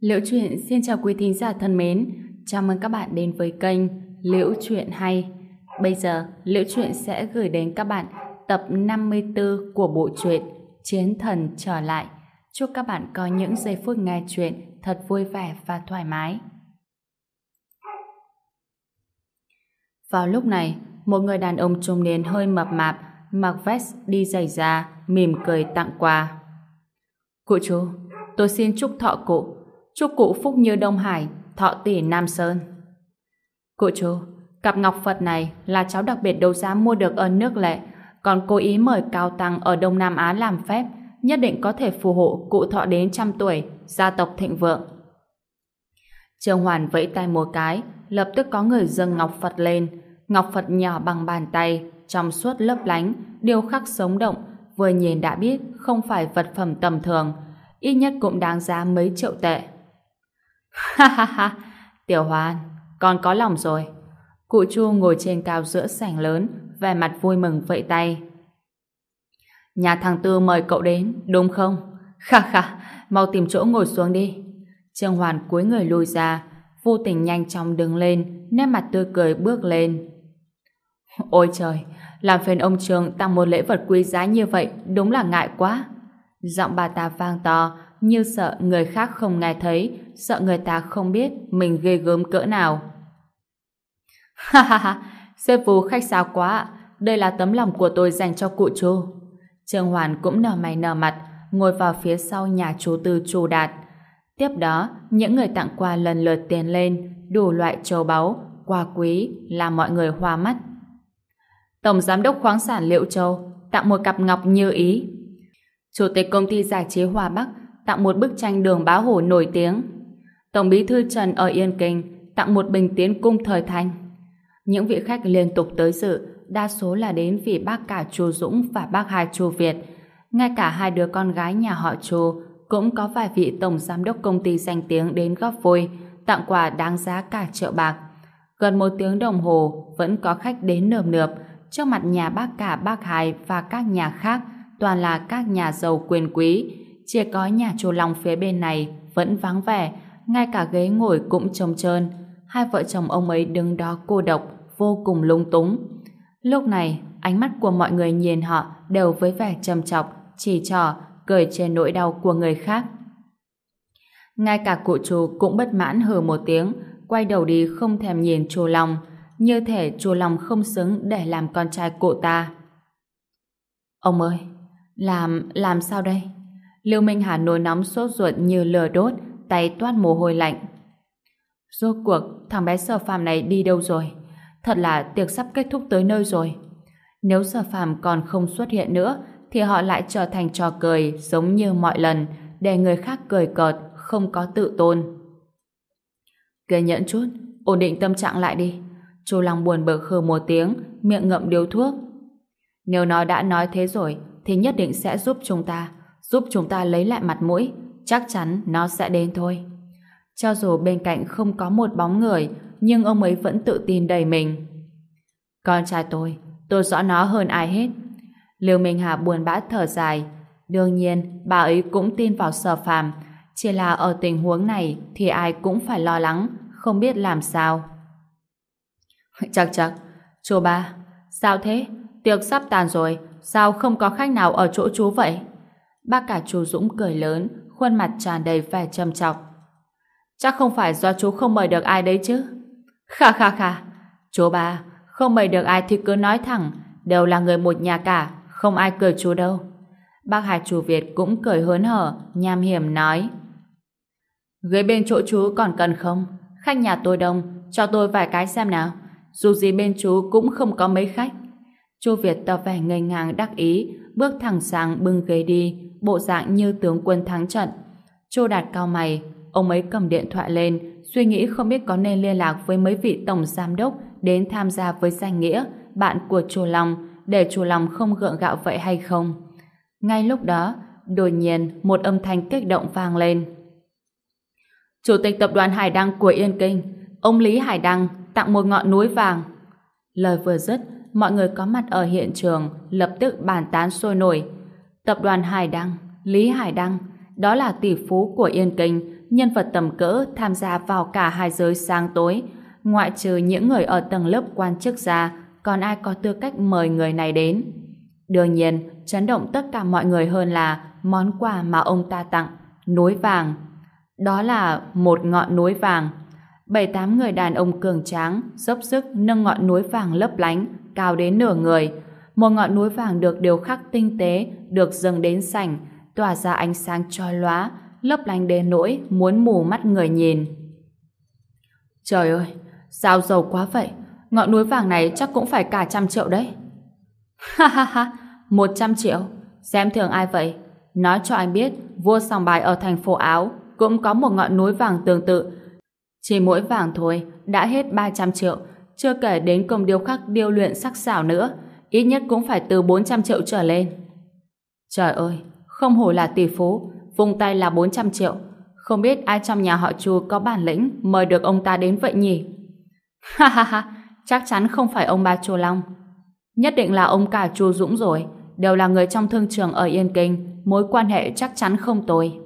Liễu Chuyện xin chào quý thính giả thân mến. Chào mừng các bạn đến với kênh Liễu Chuyện Hay. Bây giờ, Liễu Chuyện sẽ gửi đến các bạn tập 54 của bộ truyện Chiến Thần Trở Lại. Chúc các bạn có những giây phút nghe chuyện thật vui vẻ và thoải mái. Vào lúc này, một người đàn ông trung niên hơi mập mạp, mặc vest đi giày da, mỉm cười tặng quà. Cụ chú, tôi xin chúc thọ cụ, chúc cụ phúc như Đông Hải, thọ tỷ Nam Sơn. Cụ chú, cặp ngọc Phật này là cháu đặc biệt đấu giá mua được ở nước lệ, còn cố ý mời cao tăng ở Đông Nam Á làm phép, nhất định có thể phù hộ cụ thọ đến trăm tuổi, gia tộc thịnh vượng. Trương Hoàn vẫy tay một cái, lập tức có người dâng ngọc Phật lên. Ngọc Phật nhỏ bằng bàn tay, trong suốt lấp lánh, điêu khắc sống động, vừa nhìn đã biết không phải vật phẩm tầm thường, ít nhất cũng đáng giá mấy triệu tệ. Ha ha ha, Tiểu Hoàn, con có lòng rồi. Cụ Chu ngồi trên cao giữa sảnh lớn, vẻ mặt vui mừng vẫy tay. Nhà thằng Tư mời cậu đến, đúng không? Kha kha, mau tìm chỗ ngồi xuống đi. Trương Hoàn cúi người lùi ra, vô tình nhanh chóng đứng lên, nét mặt tươi cười bước lên. Ôi trời, làm phiền ông Trường tặng một lễ vật quý giá như vậy đúng là ngại quá. Giọng bà ta vang to, như sợ người khác không nghe thấy, sợ người ta không biết mình ghê gớm cỡ nào. Ha ha ha, sư phụ khách sáo quá, đây là tấm lòng của tôi dành cho cụ chú. Trương Hoàn cũng nở mày nở mặt, ngồi vào phía sau nhà chú Tư chú Đạt. Tiếp đó, những người tặng quà lần lượt tiền lên, đủ loại châu báu, quà quý, làm mọi người hoa mắt. Tổng Giám đốc khoáng sản Liệu Châu tặng một cặp ngọc như ý. Chủ tịch công ty giải trí Hòa Bắc tặng một bức tranh đường báo hổ nổi tiếng. Tổng bí thư Trần ở Yên Kinh tặng một bình tiến cung thời thanh. Những vị khách liên tục tới dự, đa số là đến vì bác cả Chu Dũng và bác hai Chu Việt. Ngay cả hai đứa con gái nhà họ Chu cũng có vài vị tổng giám đốc công ty danh tiếng đến góp vui, tặng quà đáng giá cả triệu bạc. Gần một tiếng đồng hồ vẫn có khách đến nườm nượp, trước mặt nhà bác cả bác hai và các nhà khác toàn là các nhà giàu quyền quý chỉ có nhà chủ Long phía bên này vẫn vắng vẻ ngay cả ghế ngồi cũng trông trơn hai vợ chồng ông ấy đứng đó cô độc vô cùng lung túng lúc này ánh mắt của mọi người nhìn họ đều với vẻ trầm trọc, chỉ trỏ cười trên nỗi đau của người khác ngay cả cụ chú cũng bất mãn hừ một tiếng quay đầu đi không thèm nhìn chùa Long như thể chùa lòng không xứng để làm con trai cụ ta. Ông ơi, làm, làm sao đây? Lưu Minh Hà nổi nóng sốt ruột như lửa đốt, tay toát mồ hôi lạnh. Rốt cuộc, thằng bé sở phàm này đi đâu rồi? Thật là tiệc sắp kết thúc tới nơi rồi. Nếu sở phàm còn không xuất hiện nữa, thì họ lại trở thành trò cười giống như mọi lần, để người khác cười cợt, không có tự tôn. Kiên nhẫn chút, ổn định tâm trạng lại đi. Chu Long buồn bực khừ một tiếng, miệng ngậm điếu thuốc. Nếu nó đã nói thế rồi, thì nhất định sẽ giúp chúng ta, giúp chúng ta lấy lại mặt mũi. Chắc chắn nó sẽ đến thôi. Cho dù bên cạnh không có một bóng người, nhưng ông ấy vẫn tự tin đầy mình. Con trai tôi, tôi rõ nó hơn ai hết. Liêu Minh Hà buồn bã thở dài. Đương nhiên, bà ấy cũng tin vào sở phàm. Chỉ là ở tình huống này thì ai cũng phải lo lắng, không biết làm sao. Chắc chắc. Chú ba, sao thế? Tiệc sắp tàn rồi, sao không có khách nào ở chỗ chú vậy? Bác cả chú Dũng cười lớn, khuôn mặt tràn đầy vẻ trầm trọng. Chắc không phải do chú không mời được ai đấy chứ? Kha kha kha. Chú ba, không mời được ai thì cứ nói thẳng, đều là người một nhà cả, không ai cười chú đâu. Bác hai chú Việt cũng cười hớn hở, nham hiểm nói. Ghế bên chỗ chú còn cần không? Khách nhà tôi đông, cho tôi vài cái xem nào dù gì bên chú cũng không có mấy khách. Chu Việt tỏ vẻ ngây ngang đắc ý, bước thẳng sang bưng ghế đi, bộ dạng như tướng quân thắng trận. Chu Đạt cao mày, ông ấy cầm điện thoại lên, suy nghĩ không biết có nên liên lạc với mấy vị tổng giám đốc đến tham gia với danh nghĩa bạn của Chu Long để Chu Long không gượng gạo vậy hay không. Ngay lúc đó, đột nhiên một âm thanh kích động vang lên. Chủ tịch tập đoàn Hải Đăng của Yên Kinh, ông Lý Hải Đăng tặng một ngọn núi vàng. Lời vừa dứt, mọi người có mặt ở hiện trường lập tức bàn tán sôi nổi. Tập đoàn Hải Đăng, Lý Hải Đăng, đó là tỷ phú của Yên Kinh, nhân vật tầm cỡ tham gia vào cả hai giới sáng tối, ngoại trừ những người ở tầng lớp quan chức ra, còn ai có tư cách mời người này đến. Đương nhiên, chấn động tất cả mọi người hơn là món quà mà ông ta tặng, núi vàng. Đó là một ngọn núi vàng. Bảy tám người đàn ông cường tráng, dốc sức nâng ngọn núi vàng lấp lánh, cao đến nửa người. Một ngọn núi vàng được điều khắc tinh tế, được dâng đến sảnh, tỏa ra ánh sáng chói lóa, lấp lánh đến nỗi muốn mù mắt người nhìn. Trời ơi, sao giàu quá vậy? Ngọn núi vàng này chắc cũng phải cả trăm triệu đấy. Ha ha ha, một trăm triệu. Xem thường ai vậy? Nói cho anh biết, vua sòng bài ở thành phố Áo cũng có một ngọn núi vàng tương tự. Chỉ mỗi vàng thôi, đã hết 300 triệu, chưa kể đến công điêu khắc điêu luyện sắc xảo nữa, ít nhất cũng phải từ 400 triệu trở lên. Trời ơi, không hổ là tỷ phú, vung tay là 400 triệu. Không biết ai trong nhà họ Chu có bản lĩnh mời được ông ta đến vậy nhỉ? Ha ha ha, chắc chắn không phải ông ba Chu Long. Nhất định là ông cả Chu Dũng rồi, đều là người trong thương trường ở Yên Kinh, mối quan hệ chắc chắn không tồi.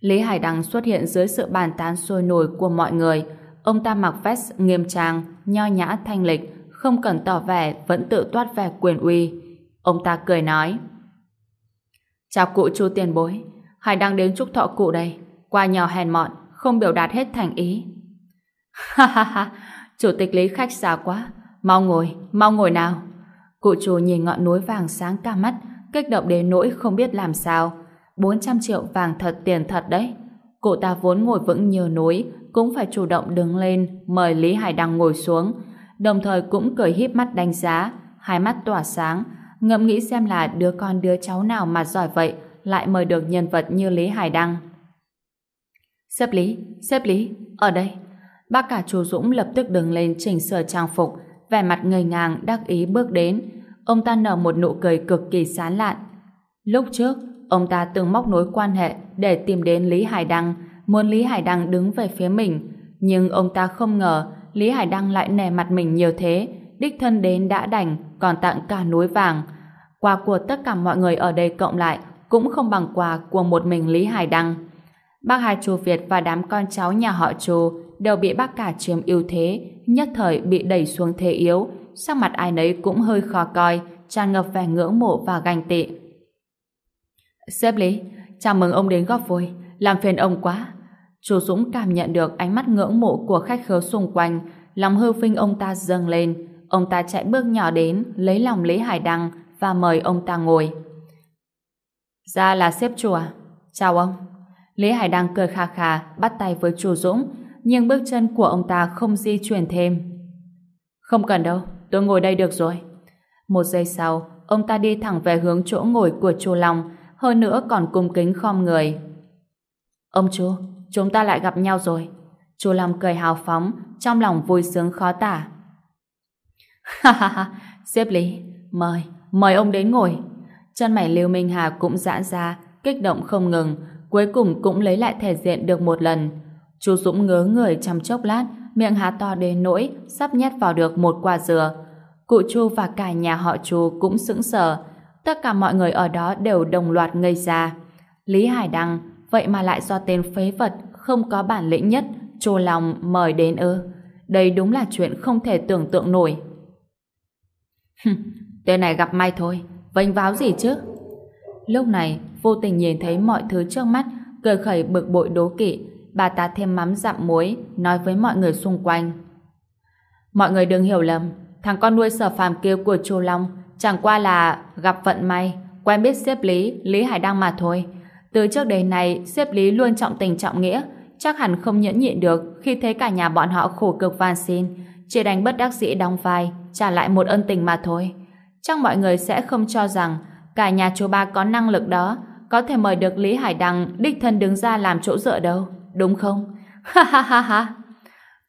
Lý Hải Đăng xuất hiện dưới sự bàn tán sôi nổi của mọi người. Ông ta mặc vest nghiêm trang, nho nhã thanh lịch, không cần tỏ vẻ vẫn tự toát vẻ quyền uy. Ông ta cười nói Chào cụ chu tiền bối Hải đang đến chúc thọ cụ đây. Qua nhỏ hèn mọn, không biểu đạt hết thành ý. Ha ha ha Chủ tịch Lý khách xa quá. Mau ngồi, mau ngồi nào. Cụ chủ nhìn ngọn núi vàng sáng cả mắt kích động đến nỗi không biết làm sao. 400 triệu vàng thật tiền thật đấy. Cụ ta vốn ngồi vững như núi cũng phải chủ động đứng lên Mời Lý Hải Đăng ngồi xuống. Đồng thời cũng cười híp mắt đánh giá Hai mắt tỏa sáng Ngẫm nghĩ xem là đứa con đứa cháu nào mà giỏi vậy Lại mời được nhân vật như Lý Hải Đăng. Xếp Lý, xếp Lý, ở đây. Bác cả chú Dũng lập tức đứng lên chỉnh sửa trang phục vẻ mặt ngây ngàng đắc ý bước đến. Ông ta nở một nụ cười cực kỳ sán lạn. Lúc trước ông ta từng móc nối quan hệ để tìm đến Lý Hải Đăng muốn Lý Hải Đăng đứng về phía mình. Nhưng ông ta không ngờ Lý Hải Đăng lại nề mặt mình nhiều thế. Đích thân đến đã đành còn tặng cả núi vàng. Quà của tất cả mọi người ở đây cộng lại cũng không bằng quà của một mình Lý Hải Đăng. Bác hà Chu Việt và đám con cháu nhà họ Chu đều bị bác cả chiếm ưu thế, nhất thời bị đẩy xuống thế yếu, sắc mặt ai nấy cũng hơi khó coi, tràn ngập vẻ ngưỡng mộ và ganh tị. Sếp Lý, chào mừng ông đến góp vui, làm phiền ông quá. Chu Dũng cảm nhận được ánh mắt ngưỡng mộ của khách khứa xung quanh, lòng hư vinh ông ta dâng lên, ông ta chạy bước nhỏ đến, lấy lòng Lý Hải Đăng và mời ông ta ngồi. Ra là xếp chùa. À? Chào ông. Lý Hải Đăng cười khà khà, bắt tay với Chu Dũng, nhưng bước chân của ông ta không di chuyển thêm. Không cần đâu, tôi ngồi đây được rồi. Một giây sau, ông ta đi thẳng về hướng chỗ ngồi của Chu Long, hơn nữa còn cung kính khom người. Ông chú, chúng ta lại gặp nhau rồi. chu Long cười hào phóng, trong lòng vui sướng khó tả. Ha ha ha, xếp Lý, mời, mời ông đến ngồi. Chân mày Lưu Minh Hà cũng giãn ra, kích động không ngừng, cuối cùng cũng lấy lại thể diện được một lần. chu Dũng ngớ người trong chốc lát, miệng há to đến nỗi sắp nhét vào được một quả dừa. Cụ Chu và cả nhà họ Chu cũng sững sờ. Tất cả mọi người ở đó đều đồng loạt ngây ra. Lý Hải Đăng, vậy mà lại do tên phế vật không có bản lĩnh nhất, Chu Long mời đến ư. Đây đúng là chuyện không thể tưởng tượng nổi. tên này gặp may thôi, vênh váo gì chứ? Lúc này, vô tình nhìn thấy mọi thứ trước mắt, cười khẩy bực bội đố kỵ, bà ta thêm mắm dặm muối, nói với mọi người xung quanh. Mọi người đừng hiểu lầm, thằng con nuôi sở phàm kia của Chu Long chẳng qua là gặp vận may, quen biết xếp Lý, Lý Hải Đăng mà thôi. Từ trước đến nay, xếp Lý luôn trọng tình trọng nghĩa, chắc hẳn không nhẫn nhịn được khi thấy cả nhà bọn họ khổ cực van xin, chỉ đánh bất đắc dĩ đóng vai, trả lại một ân tình mà thôi. Chắc mọi người sẽ không cho rằng cả nhà chú ba có năng lực đó, có thể mời được Lý Hải Đăng đích thân đứng ra làm chỗ dựa đâu đúng không? Ha ha ha ha!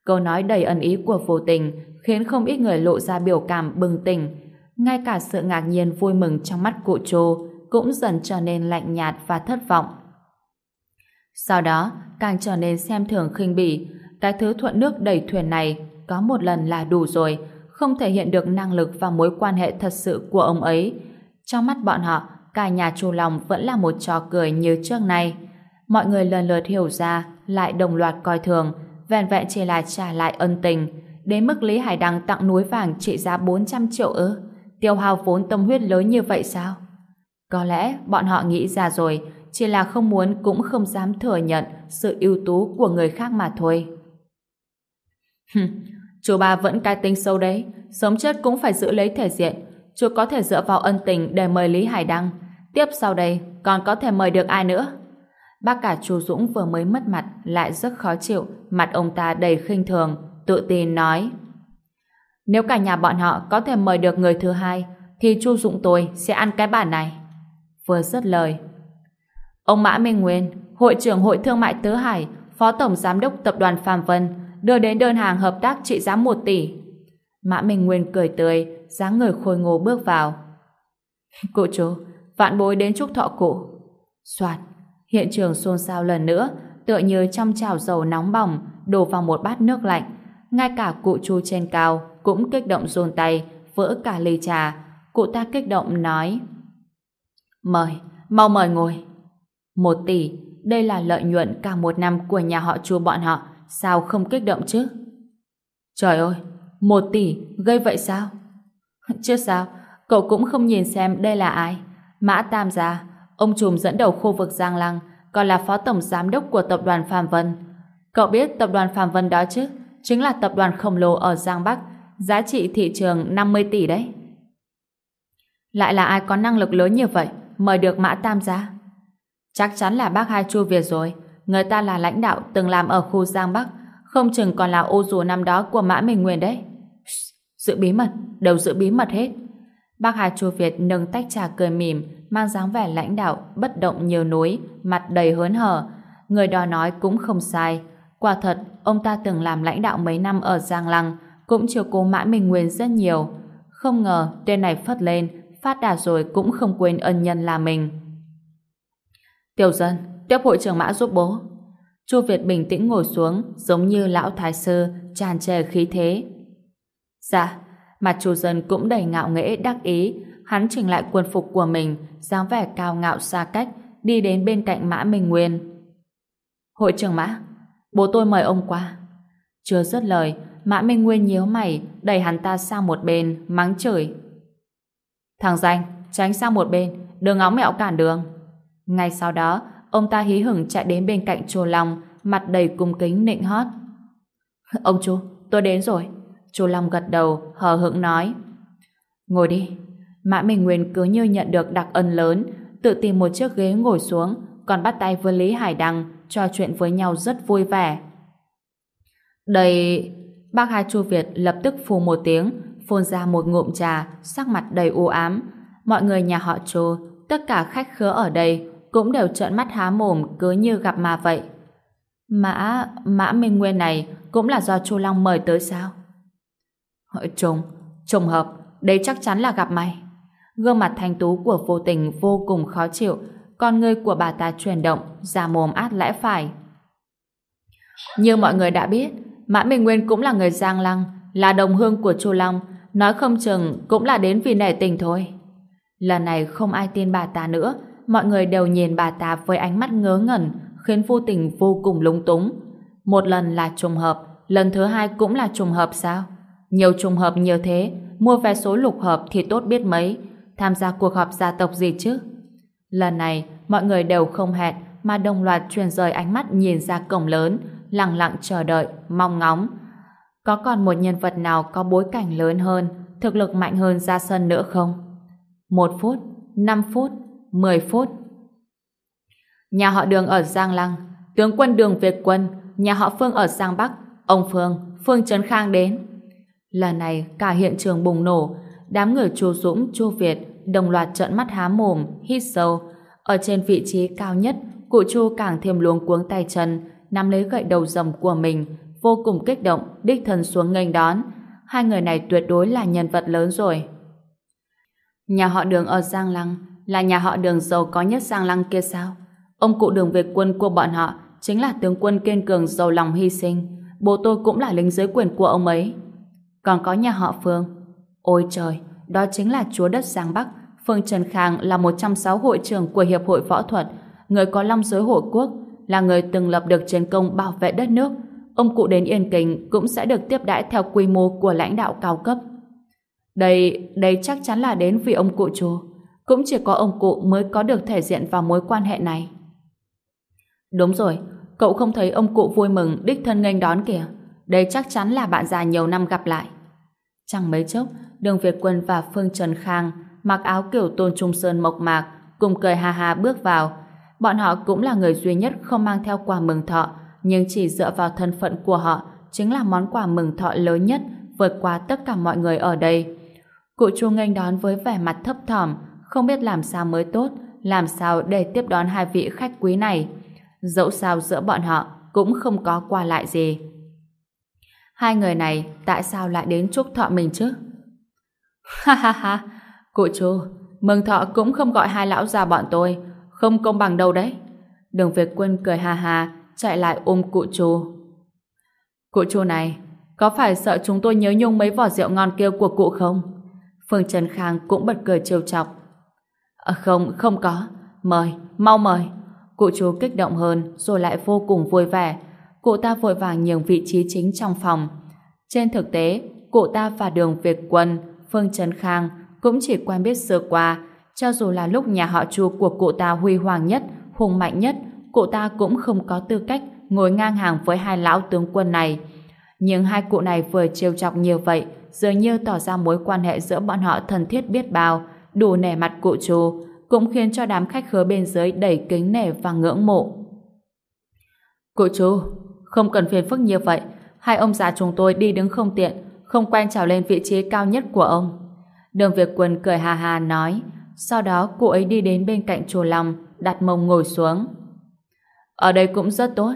Câu nói đầy ẩn ý của vô tình khiến không ít người lộ ra biểu cảm bừng tỉnh. Ngay cả sự ngạc nhiên vui mừng trong mắt cụ Trô cũng dần trở nên lạnh nhạt và thất vọng. Sau đó, càng trở nên xem thường khinh bỉ, cái thứ thuận nước đẩy thuyền này có một lần là đủ rồi, không thể hiện được năng lực và mối quan hệ thật sự của ông ấy. Trong mắt bọn họ, cả nhà chu lòng vẫn là một trò cười như trước nay. mọi người lần lượt hiểu ra, lại đồng loạt coi thường, vẹn vẹn chỉ là trả lại ân tình. Đến mức Lý Hải Đăng tặng núi vàng trị giá 400 triệu ư? Tiêu hao vốn tâm huyết lớn như vậy sao? Có lẽ bọn họ nghĩ ra rồi, chỉ là không muốn cũng không dám thừa nhận sự ưu tú của người khác mà thôi. chú ba vẫn cai tinh sâu đấy, sống chết cũng phải giữ lấy thể diện. Chú có thể dựa vào ân tình để mời Lý Hải Đăng. Tiếp sau đây, còn có thể mời được ai nữa? Bác cả chú Dũng vừa mới mất mặt lại rất khó chịu, mặt ông ta đầy khinh thường, tự tin nói. Nếu cả nhà bọn họ có thể mời được người thứ hai, thì chu Dũng tôi sẽ ăn cái bản này. Vừa dứt lời. Ông Mã Minh Nguyên, Hội trưởng Hội Thương mại Tứ Hải, Phó Tổng Giám đốc Tập đoàn Phạm Vân, đưa đến đơn hàng hợp tác trị giá 1 tỷ. Mã Minh Nguyên cười tươi, dáng người khôi ngô bước vào. Cụ chú, vạn bối đến chúc thọ cụ. Soạt, hiện trường xôn xao lần nữa, tựa như trong chảo dầu nóng bỏng đổ vào một bát nước lạnh. Ngay cả cụ chú trên cao cũng kích động run tay, vỡ cả ly trà. Cụ ta kích động nói Mời, mau mời ngồi. Một tỷ, đây là lợi nhuận cả một năm của nhà họ chu bọn họ, sao không kích động chứ? Trời ơi, một tỷ, gây vậy sao? Chứ sao, cậu cũng không nhìn xem đây là ai. Mã Tam gia, ông trùm dẫn đầu khu vực Giang Lăng, còn là phó tổng giám đốc của tập đoàn Phạm Vân. Cậu biết tập đoàn Phạm Vân đó chứ? Chính là tập đoàn khổng lồ ở Giang Bắc, giá trị thị trường 50 tỷ đấy. Lại là ai có năng lực lớn như vậy, mời được Mã Tam gia? Chắc chắn là bác hai Chu Việt rồi. Người ta là lãnh đạo từng làm ở khu Giang Bắc, không chừng còn là ô dù năm đó của Mã Minh Nguyên đấy. Giữ bí mật, đều giữ bí mật hết. Bác hai Chu Việt nâng tách trà cười mỉm, mang dáng vẻ lãnh đạo, bất động nhiều núi, mặt đầy hớn hở. Người đó nói cũng không sai. Quả thật, ông ta từng làm lãnh đạo mấy năm ở Giang Lăng, cũng chiều cố Mã Minh Nguyên rất nhiều. Không ngờ, tên này phất lên, phát đạt rồi cũng không quên ân nhân là mình. Tiểu dân, tiếp hội trưởng Mã giúp bố. Chu Việt bình tĩnh ngồi xuống, giống như lão thái sư, tràn trề khí thế. Dạ, mặt chu dân cũng đầy ngạo nghễ đắc ý, hắn chỉnh lại quần phục của mình, dáng vẻ cao ngạo xa cách, đi đến bên cạnh Mã Minh Nguyên. Hội trưởng Mã, bố tôi mời ông qua. Chưa dứt lời, Mã Minh Nguyên nhíu mày, đẩy hắn ta sang một bên, mắng chửi. Thằng danh, tránh sang một bên, đừng óng mẹo cản đường. Ngay sau đó, ông ta hí hửng chạy đến bên cạnh chùa Long, mặt đầy cung kính nịnh hót. Ông chú, tôi đến rồi. chùa Long gật đầu, hờ hững nói. Ngồi đi. Mã Minh Nguyên cứ như nhận được đặc ân lớn, tự tìm một chiếc ghế ngồi xuống, còn bắt tay với Lý Hải Đăng, trò chuyện với nhau rất vui vẻ. Đây... Bác hai Chu Việt lập tức phù một tiếng, phun ra một ngụm trà, sắc mặt đầy u ám. Mọi người nhà họ Chu, tất cả khách khứa ở đây cũng đều trợn mắt há mồm cứ như gặp ma vậy. Mã, Mã Minh Nguyên này cũng là do Chu Long mời tới sao? Trùng, trùng hợp, đây chắc chắn là gặp mày. Gương mặt thanh tú của vô tình vô cùng khó chịu, con người của bà ta chuyển động, ra mồm át lẽ phải. Như mọi người đã biết, Mã Minh Nguyên cũng là người Giang Lăng, là đồng hương của Chu Long, nói không chừng cũng là đến vì nể tình thôi. Lần này không ai tin bà ta nữa, mọi người đều nhìn bà ta với ánh mắt ngớ ngẩn, khiến vô tình vô cùng lúng túng. Một lần là trùng hợp, lần thứ hai cũng là trùng hợp sao? Nhiều trùng hợp như thế, mua vé số lục hợp thì tốt biết mấy, tham gia cuộc họp gia tộc gì chứ? Lần này, mọi người đều không hẹn, mà đồng loạt truyền rời ánh mắt nhìn ra cổng lớn, lặng lặng chờ đợi, mong ngóng. Có còn một nhân vật nào có bối cảnh lớn hơn, thực lực mạnh hơn ra sân nữa không? Một phút, năm phút, 10 phút. Nhà họ Đường ở Giang Lăng, tướng quân Đường Việt Quân, nhà họ Phương ở Giang Bắc, ông Phương, Phương Trấn Khang đến. Lần này cả hiện trường bùng nổ, đám người Chu Dũng, Chu Việt đồng loạt trợn mắt há mồm, hít sâu. Ở trên vị trí cao nhất, cụ Chu càng thêm luống cuống tay chân, nắm lấy gậy đầu rồng của mình, vô cùng kích động, đích thân xuống nghênh đón. Hai người này tuyệt đối là nhân vật lớn rồi. Nhà họ Đường ở Giang Lăng là nhà họ đường giàu có nhất Giang Lăng kia sao? Ông cụ đường Việt quân của bọn họ chính là tướng quân kiên cường giàu lòng hy sinh. Bố tôi cũng là lính dưới quyền của ông ấy. Còn có nhà họ Phương. Ôi trời, đó chính là chúa đất Giang Bắc. Phương Trần Khang là một trong sáu hội trưởng của Hiệp hội Võ thuật, người có long giới hội quốc, là người từng lập được chiến công bảo vệ đất nước, ông cụ đến Yên Kinh cũng sẽ được tiếp đãi theo quy mô của lãnh đạo cao cấp. Đây, đây chắc chắn là đến vì ông cụ chú. Cũng chỉ có ông cụ mới có được thể diện vào mối quan hệ này. Đúng rồi, cậu không thấy ông cụ vui mừng đích thân nghênh đón kìa. Đây chắc chắn là bạn già nhiều năm gặp lại. Chẳng mấy chốc, Đường Việt Quân và Phương Trần Khang mặc áo kiểu tôn trung sơn mộc mạc cùng cười hà hà bước vào. Bọn họ cũng là người duy nhất không mang theo quà mừng thọ nhưng chỉ dựa vào thân phận của họ chính là món quà mừng thọ lớn nhất vượt qua tất cả mọi người ở đây. Cụ chu nghênh đón với vẻ mặt thấp thỏm không biết làm sao mới tốt làm sao để tiếp đón hai vị khách quý này. Dẫu sao giữa bọn họ cũng không có qua lại gì. Hai người này tại sao lại đến chúc thọ mình chứ? Ha ha ha, cụ chu mừng thọ cũng không gọi hai lão già bọn tôi, không công bằng đâu đấy. Đường Việt Quân cười ha ha, chạy lại ôm cụ chu. Cụ chu này, có phải sợ chúng tôi nhớ nhung mấy vỏ rượu ngon kia của cụ không? Phương Trần Khang cũng bật cười trêu chọc. À, không, không có. Mời, mau mời. Cụ chú kích động hơn rồi lại vô cùng vui vẻ. Cụ ta vội vàng nhường vị trí chính trong phòng. Trên thực tế, cụ ta và đường Việt Quân, Phương Trần Khang cũng chỉ quen biết sơ qua. Cho dù là lúc nhà họ chu của cụ ta huy hoàng nhất, hùng mạnh nhất, cụ ta cũng không có tư cách ngồi ngang hàng với hai lão tướng quân này. Nhưng hai cụ này vừa trêu chọc như vậy, dường như tỏ ra mối quan hệ giữa bọn họ thân thiết biết bao, đủ nể mặt cụ chú, cũng khiến cho đám khách khứa bên dưới đầy kính nể và ngưỡng mộ. Cụ chú, không cần phiền phức như vậy, hai ông già chúng tôi đi đứng không tiện, không quen trèo lên vị trí cao nhất của ông. Đường Việt Quân cười hà hà nói, sau đó cụ ấy đi đến bên cạnh chùa Long, đặt mông ngồi xuống. Ở đây cũng rất tốt.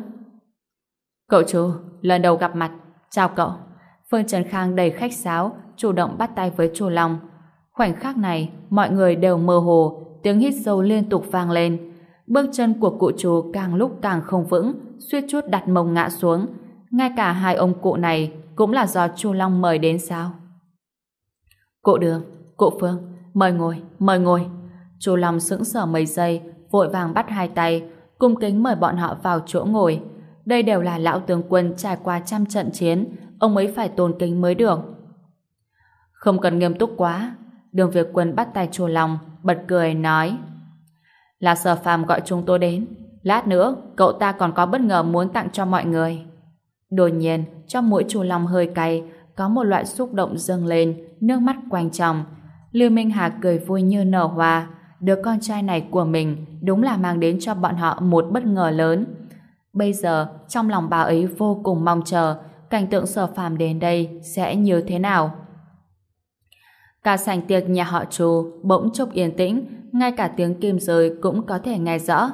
Cậu chú, lần đầu gặp mặt, chào cậu. Phương Trần Khang đầy khách sáo, chủ động bắt tay với chủ Long. Khoảnh khắc này, mọi người đều mơ hồ, tiếng hít sâu liên tục vang lên. Bước chân của cụ chú càng lúc càng không vững, suýt chút đặt mông ngã xuống. Ngay cả hai ông cụ này cũng là do Chu Long mời đến sao? Cụ Đường, cụ Phương, mời ngồi, mời ngồi. Chu Long sững sờ mấy giây, vội vàng bắt hai tay, cung kính mời bọn họ vào chỗ ngồi. Đây đều là lão tướng quân trải qua trăm trận chiến, ông ấy phải tôn kính mới được. Không cần nghiêm túc quá. Đường Việt Quân bắt tay chùa lòng, bật cười nói. Là sở phàm gọi chúng tôi đến. Lát nữa, cậu ta còn có bất ngờ muốn tặng cho mọi người. Đột nhiên, trong mũi chùa lòng hơi cay, có một loại xúc động dâng lên, nước mắt quanh tròng. Lưu Minh Hà cười vui như nở hoa. Đứa con trai này của mình đúng là mang đến cho bọn họ một bất ngờ lớn. Bây giờ, trong lòng bà ấy vô cùng mong chờ cảnh tượng sở phàm đến đây sẽ như thế nào. Cả sảnh tiệc nhà họ trù bỗng chốc yên tĩnh, ngay cả tiếng kim rơi cũng có thể nghe rõ.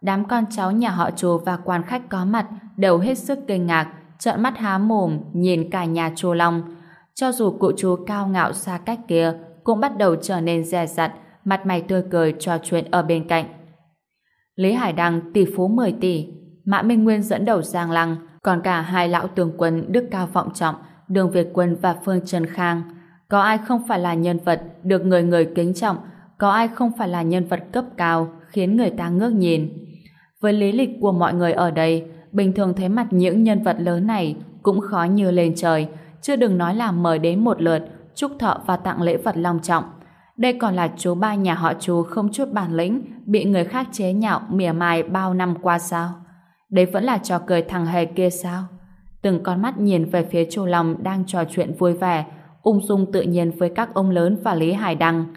Đám con cháu nhà họ trù và quan khách có mặt đều hết sức kinh ngạc, trợn mắt há mồm nhìn cả nhà trù Long. Cho dù cụ chú cao ngạo xa cách kia cũng bắt đầu trở nên dè dặt, mặt mày tươi cười trò chuyện ở bên cạnh. Lý Hải Đăng tỷ phú 10 tỷ, Mã Minh Nguyên dẫn đầu Giang Lăng, còn cả hai lão tướng quân đức cao vọng trọng, Đường Việt Quân và Phương Trần Khang. Có ai không phải là nhân vật được người người kính trọng, có ai không phải là nhân vật cấp cao khiến người ta ngước nhìn. Với lý lịch của mọi người ở đây, bình thường thấy mặt những nhân vật lớn này cũng khó như lên trời, chưa đừng nói là mời đến một lượt, chúc thọ và tặng lễ vật long trọng. Đây còn là chú ba nhà họ chú không chút bản lĩnh, bị người khác chế nhạo mỉa mai bao năm qua sao? Đấy vẫn là trò cười thằng hề kia sao? Từng con mắt nhìn về phía Chu lòng đang trò chuyện vui vẻ, ung dung tự nhiên với các ông lớn và Lý Hải Đăng.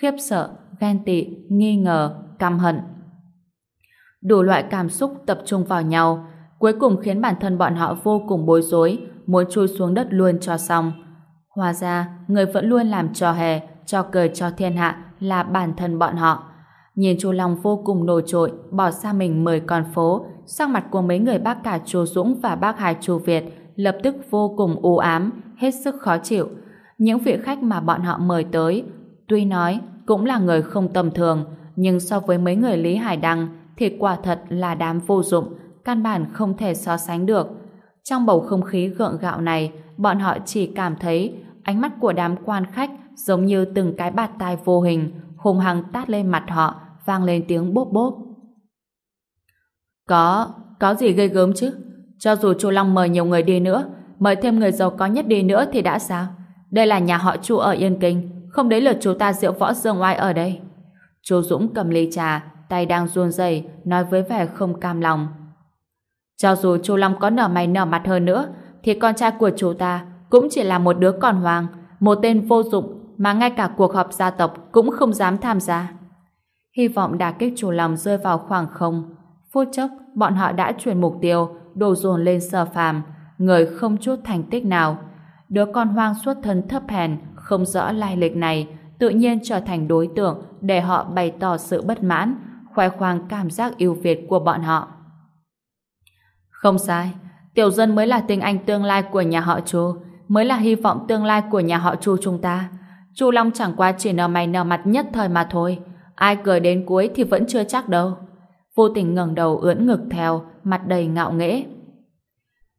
Khiếp sợ, ghen tị, nghi ngờ, căm hận. Đủ loại cảm xúc tập trung vào nhau, cuối cùng khiến bản thân bọn họ vô cùng bối rối, muốn chui xuống đất luôn cho xong. Hóa ra, người vẫn luôn làm trò hề, cho cười cho thiên hạ là bản thân bọn họ. Nhìn Chu Long vô cùng nổi trội, bỏ xa mình mười con phố, sắc mặt của mấy người bác cả Chu Dũng và bác Hải Chu Việt lập tức vô cùng u ám, hết sức khó chịu. Những vị khách mà bọn họ mời tới, tuy nói cũng là người không tầm thường, nhưng so với mấy người Lý Hải Đăng thì quả thật là đám vô dụng, căn bản không thể so sánh được. Trong bầu không khí gượng gạo này, bọn họ chỉ cảm thấy ánh mắt của đám quan khách giống như từng cái bạt tai vô hình, hùng hăng tát lên mặt họ, vang lên tiếng bốp bốp. Có, có gì gây gớm chứ? Cho dù chu Long mời nhiều người đi nữa, mời thêm người giàu có nhất đi nữa thì đã sao? Đây là nhà họ chu ở Yên Kinh, không đấy lượt chú ta diệu võ dương oai ở đây. Chu Dũng cầm ly trà, tay đang run rẩy nói với vẻ không cam lòng. Cho dù chu Long có nở mày nở mặt hơn nữa, thì con trai của chú ta cũng chỉ là một đứa con hoàng, một tên vô dụng mà ngay cả cuộc họp gia tộc cũng không dám tham gia. Hy vọng đả kích chủ lòng rơi vào khoảng không. Phút chốc, bọn họ đã chuyển mục tiêu, đổ dồn lên sở phàm, người không chút thành tích nào. Đứa con hoang xuất thân thấp hèn, không rõ lai lịch này, tự nhiên trở thành đối tượng để họ bày tỏ sự bất mãn, khoe khoang cảm giác ưu việt của bọn họ. Không sai, Tiểu dân mới là tình anh tương lai của nhà họ Chu, mới là hy vọng tương lai của nhà họ Chu chúng ta. Chu Long chẳng qua chỉ nở mày nở mặt nhất thời mà thôi. Ai cười đến cuối thì vẫn chưa chắc đâu. Vô tình ngẩng đầu ưỡn ngực theo, mặt đầy ngạo nghễ.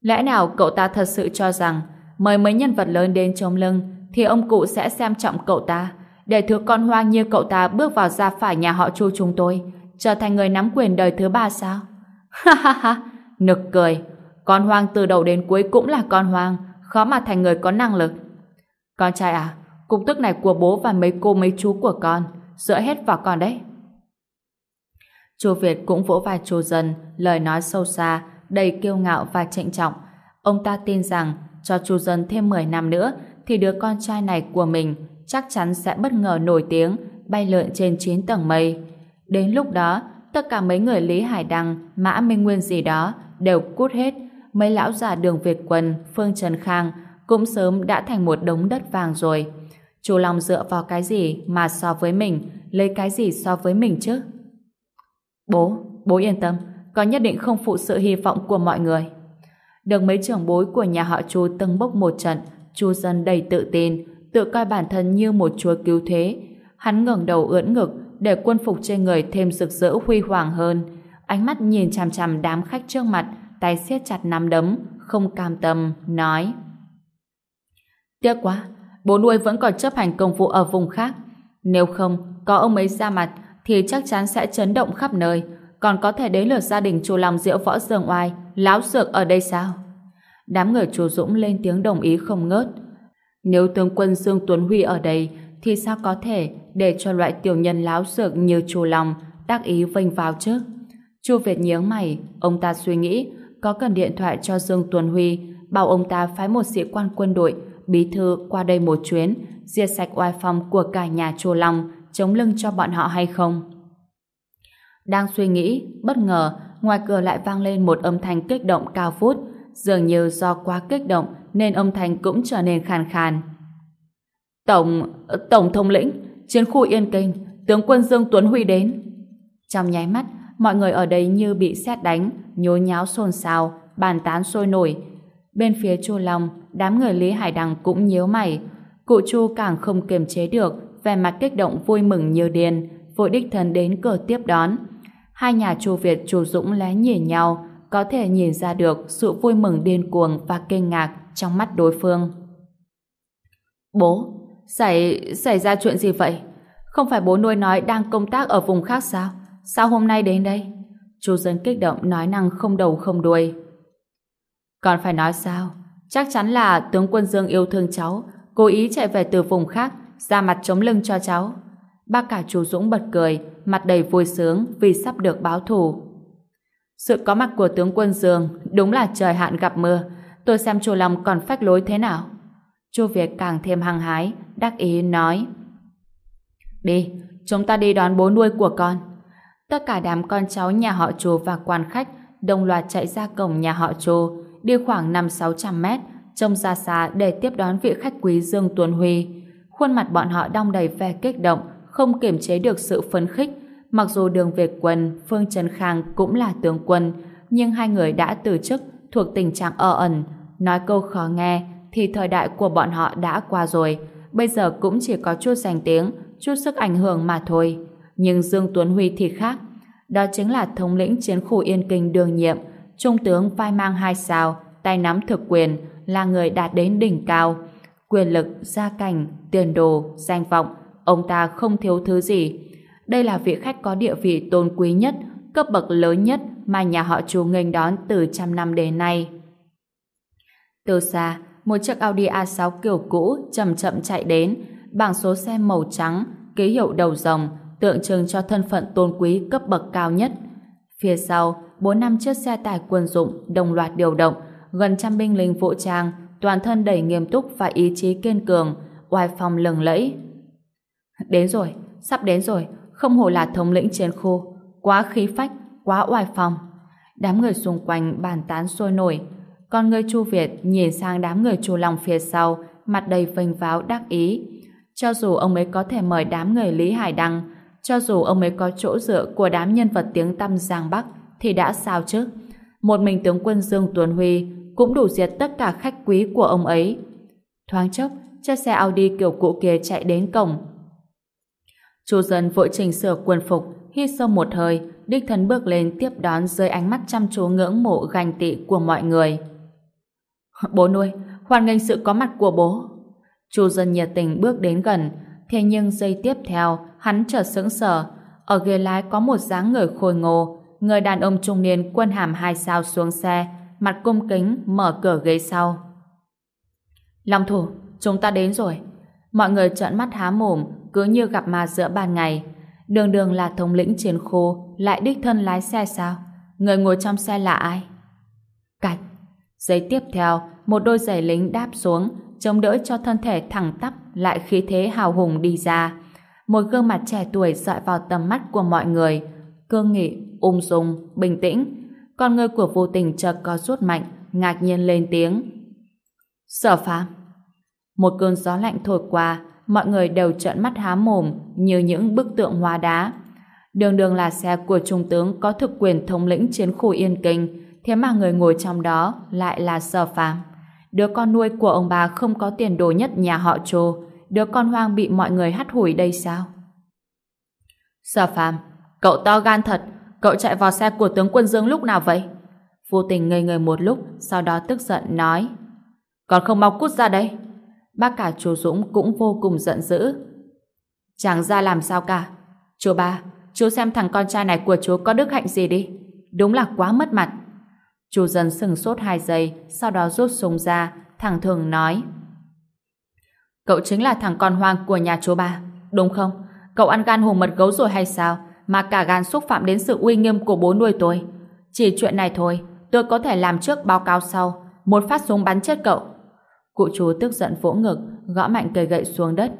Lẽ nào cậu ta thật sự cho rằng mời mấy nhân vật lớn đến chống lưng thì ông cụ sẽ xem trọng cậu ta để thứ con hoang như cậu ta bước vào gia phải nhà họ Chu chúng tôi trở thành người nắm quyền đời thứ ba sao? Ha ha ha! Nực cười! Con hoang từ đầu đến cuối cũng là con hoang, khó mà thành người có năng lực. Con trai à, cục tức này của bố và mấy cô mấy chú của con, dựa hết vào con đấy. Chu Việt cũng vỗ vai Chu Dân, lời nói sâu xa, đầy kiêu ngạo và trịnh trọng. Ông ta tin rằng cho Chu Dân thêm 10 năm nữa thì đứa con trai này của mình chắc chắn sẽ bất ngờ nổi tiếng, bay lượn trên 9 tầng mây. Đến lúc đó, tất cả mấy người Lý Hải Đăng, Mã Minh Nguyên gì đó đều cút hết, mấy lão già đường Việt Quân, Phương Trần Khang cũng sớm đã thành một đống đất vàng rồi. Chu Long dựa vào cái gì mà so với mình, lấy cái gì so với mình chứ? Bố, bố yên tâm, con nhất định không phụ sự hy vọng của mọi người. Được mấy trưởng bối của nhà họ Chu tâng bốc một trận, Chu dân đầy tự tin, tự coi bản thân như một chúa cứu thế. Hắn ngẩng đầu ưỡn ngực để quân phục trên người thêm rực rỡ huy hoàng hơn. Ánh mắt nhìn chằm chằm đám khách trước mặt, tay siết chặt nắm đấm, không cam tâm, nói. Tiếc quá, bố nuôi vẫn còn chấp hành công vụ ở vùng khác. Nếu không, có ông ấy ra mặt, thì chắc chắn sẽ chấn động khắp nơi. Còn có thể đến lượt gia đình chủ lòng diễu võ dương oai, láo sược ở đây sao? Đám người chủ Dũng lên tiếng đồng ý không ngớt. Nếu tướng quân Dương Tuấn Huy ở đây, thì sao có thể để cho loại tiểu nhân láo sược như chủ lòng tác ý vênh vào chứ? Chu Việt nhướng mày, ông ta suy nghĩ có cần điện thoại cho Dương Tuấn Huy bảo ông ta phái một sĩ quan quân đội bí thư qua đây một chuyến diệt sạch oai phong của cả nhà chùa Long chống lưng cho bọn họ hay không. Đang suy nghĩ, bất ngờ ngoài cửa lại vang lên một âm thanh kích động cao phút dường như do quá kích động nên âm thanh cũng trở nên khàn khàn. Tổng, Tổng thống lĩnh, chiến khu Yên Kinh, tướng quân Dương Tuấn Huy đến. Trong nháy mắt, mọi người ở đây như bị xét đánh, nhố nháo xôn xao, bàn tán sôi nổi. Bên phía Chu Long, đám người Lý Hải Đăng cũng nhíu mày. Cụ Chu càng không kiềm chế được, vẻ mặt kích động vui mừng như điên, vội đích thân đến cửa tiếp đón. Hai nhà Chu Việt Chu Dũng lé nhìn nhau, có thể nhìn ra được sự vui mừng điên cuồng và kinh ngạc trong mắt đối phương. Bố, xảy xảy ra chuyện gì vậy? Không phải bố nuôi nói đang công tác ở vùng khác sao? Sao hôm nay đến đây? Chu dân kích động nói năng không đầu không đuôi. Còn phải nói sao? Chắc chắn là tướng quân Dương yêu thương cháu, cố ý chạy về từ vùng khác, ra mặt chống lưng cho cháu. Bác cả chú Dũng bật cười, mặt đầy vui sướng vì sắp được báo thù. Sự có mặt của tướng quân Dương đúng là trời hạn gặp mưa. Tôi xem chú lòng còn phách lối thế nào. Chu Việt càng thêm hăng hái, đắc ý nói. Đi, chúng ta đi đón bố nuôi của con. Tất cả đám con cháu nhà họ Chu và quan khách đồng loạt chạy ra cổng nhà họ Chu, đi khoảng 5-600 mét, trông ra xa để tiếp đón vị khách quý Dương Tuấn Huy. Khuôn mặt bọn họ đong đầy vẻ kích động, không kiềm chế được sự phấn khích. Mặc dù đường Việt Quân, Phương Trần Khang cũng là tướng quân, nhưng hai người đã từ chức thuộc tình trạng ơ ẩn. Nói câu khó nghe, thì thời đại của bọn họ đã qua rồi. Bây giờ cũng chỉ có chút danh tiếng, chút sức ảnh hưởng mà thôi. Nhưng Dương Tuấn Huy thì khác. Đó chính là thống lĩnh chiến khu Yên Kinh đương nhiệm, trung tướng vai mang hai sao, tay nắm thực quyền, là người đạt đến đỉnh cao. Quyền lực, gia cảnh, tiền đồ, danh vọng, ông ta không thiếu thứ gì. Đây là vị khách có địa vị tôn quý nhất, cấp bậc lớn nhất mà nhà họ Chu nghênh đón từ trăm năm đến nay. Từ xa, một chiếc Audi A6 kiểu cũ chậm chậm chạy đến, bảng số xe màu trắng, ký hiệu đầu rồng, tượng trưng cho thân phận tôn quý cấp bậc cao nhất. Phía sau, bốn năm chiếc xe tải quân dụng đồng loạt điều động, gần trăm binh lính vũ trang, toàn thân đầy nghiêm túc và ý chí kiên cường, oai phong lừng lẫy. Đến rồi, sắp đến rồi, không hổ là thống lĩnh chiến khu, quá khí phách, quá oai phong. Đám người xung quanh bàn tán sôi nổi, con người Chu Việt nhìn sang đám người Chu Long phía sau, mặt đầy vênh váo đắc ý. Cho dù ông ấy có thể mời đám người Lý Hải Đăng, cho dù ông ấy có chỗ dựa của đám nhân vật tiếng tăm Giang Bắc, thì đã sao chứ? Một mình tướng quân Dương Tuấn Huy cũng đủ diệt tất cả khách quý của ông ấy. Thoáng chốc, chiếc xe Audi kiểu cũ kia chạy đến cổng. Chu dân vội chỉnh sửa quần phục, hít sâu một hơi, đích thân bước lên tiếp đón dưới ánh mắt chăm chú ngưỡng mộ ganh tị của mọi người. Bố nuôi, hoan nghênh sự có mặt của bố. Chu dân nhiệt tình bước đến gần, thế nhưng giây tiếp theo, hắn chợt sững sờ. Ở ghế lái có một dáng người khôi ngô, người đàn ông trung niên quân hàm hai sao xuống xe, mặt cung kính mở cửa ghế sau. Long thủ, chúng ta đến rồi. Mọi người trợn mắt há mồm, cứ như gặp ma giữa ban ngày. Đường đường là thống lĩnh chiến khu, lại đích thân lái xe sao? Người ngồi trong xe là ai? Cạch. giấy tiếp theo, một đôi giày lính đáp xuống, chống đỡ cho thân thể thẳng tắp lại khí thế hào hùng đi ra. Một gương mặt trẻ tuổi dọi vào tầm mắt của mọi người, cương nghị, ung dung, bình tĩnh. Con người của vô tình chợt có rút mạnh, ngạc nhiên lên tiếng. Sở phàm. Một cơn gió lạnh thổi qua, mọi người đều trợn mắt há mồm như những bức tượng hóa đá. Đường đường là xe của trung tướng có thực quyền thống lĩnh chiến khu Yên Kinh, thế mà người ngồi trong đó lại là sở phàm. Đứa con nuôi của ông bà không có tiền đồ nhất nhà họ Trô, đứa con hoang bị mọi người hắt hủi đây sao? Sở phàm, cậu to gan thật, cậu chạy vào xe của tướng quân Dương lúc nào vậy? Vô tình ngây người một lúc, sau đó tức giận nói. Còn không mau cút ra đây. Bác cả chú Dũng cũng vô cùng giận dữ. Chẳng ra làm sao cả. Chú ba, chú xem thằng con trai này của chú có đức hạnh gì đi. Đúng là quá mất mặt. Chú dần sừng sốt hai giây, sau đó rút súng ra, thằng thường nói. Cậu chính là thằng con hoang của nhà chú ba, đúng không? Cậu ăn gan hùm mật gấu rồi hay sao? Mà cả gan xúc phạm đến sự uy nghiêm của bố nuôi tôi. Chỉ chuyện này thôi, tôi có thể làm trước báo cáo sau. Một phát súng bắn chết cậu. Cụ chú tức giận vỗ ngực, gõ mạnh cây gậy xuống đất.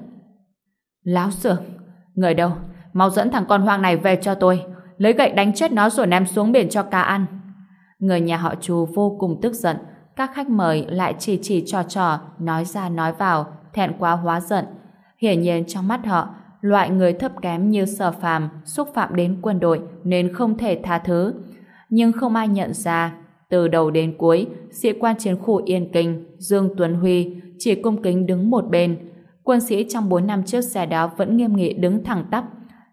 Láo xưởng, người đâu? Mau dẫn thằng con hoang này về cho tôi. Lấy gậy đánh chết nó rồi ném xuống biển cho cá ăn. Người nhà họ chú vô cùng tức giận. Các khách mời lại chỉ chỉ trò trò, nói ra nói vào, thẹn quá hóa giận. Hiển nhiên trong mắt họ, loại người thấp kém như sở phàm xúc phạm đến quân đội nên không thể tha thứ. Nhưng không ai nhận ra từ đầu đến cuối, sĩ quan chiến khu Yên Kinh, Dương Tuấn Huy chỉ cung kính đứng một bên. Quân sĩ trong bốn năm trước xe đó vẫn nghiêm nghị đứng thẳng tắp.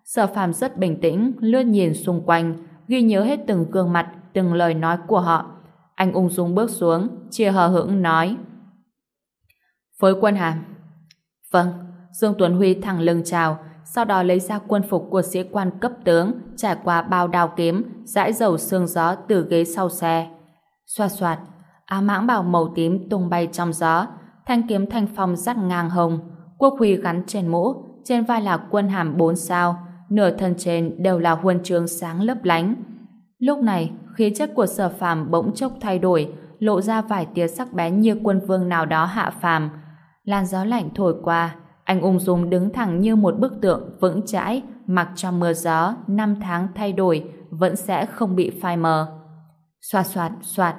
Sở phàm rất bình tĩnh, lướt nhìn xung quanh, ghi nhớ hết từng gương mặt, từng lời nói của họ. Anh ung dung bước xuống, chia hờ hững nói. phối quân hàm. Vâng, Dương Tuấn Huy thẳng lưng chào, sau đó lấy ra quân phục của sĩ quan cấp tướng, trải qua bao đao kiếm, dãi dầu sương gió từ ghế sau xe. Xoạt xoạt, áo mãng bào màu tím tung bay trong gió, thanh kiếm thanh phong dắt ngang hồng, quốc huy gắn trên mũ, trên vai là quân hàm bốn sao, nửa thân trên đều là huân chương sáng lấp lánh. Lúc này, khí chất của sở phàm bỗng chốc thay đổi, lộ ra vài tia sắc bén như quân vương nào đó hạ phàm. Làn gió lạnh thổi qua, anh ung dung đứng thẳng như một bức tượng vững chãi, mặc trong mưa gió, năm tháng thay đổi, vẫn sẽ không bị phai mờ. Xoạt xoạt, xoạt.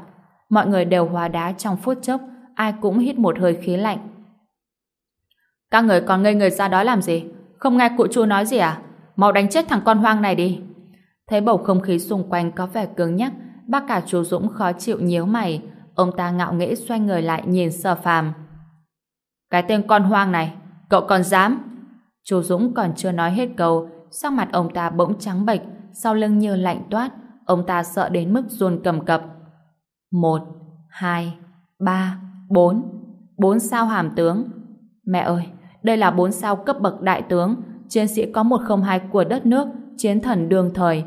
Mọi người đều hóa đá trong phút chốc, ai cũng hít một hơi khí lạnh. Các người còn ngây người ra đó làm gì? Không nghe cụ chú nói gì à? Mau đánh chết thằng con hoang này đi. Thấy bầu không khí xung quanh có vẻ cứng nhắc, bác cả chú Dũng khó chịu nhíu mày. Ông ta ngạo nghễ xoay người lại nhìn sở phàm. Cái tên con hoang này, cậu còn dám? Chú Dũng còn chưa nói hết câu, sắc mặt ông ta bỗng trắng bệch, sau lưng như lạnh toát, ông ta sợ đến mức run cầm cập. Một, hai, ba, bốn. Bốn sao hàm tướng. Mẹ ơi, đây là bốn sao cấp bậc đại tướng, chiến sĩ có một không hai của đất nước, chiến thần đương thời.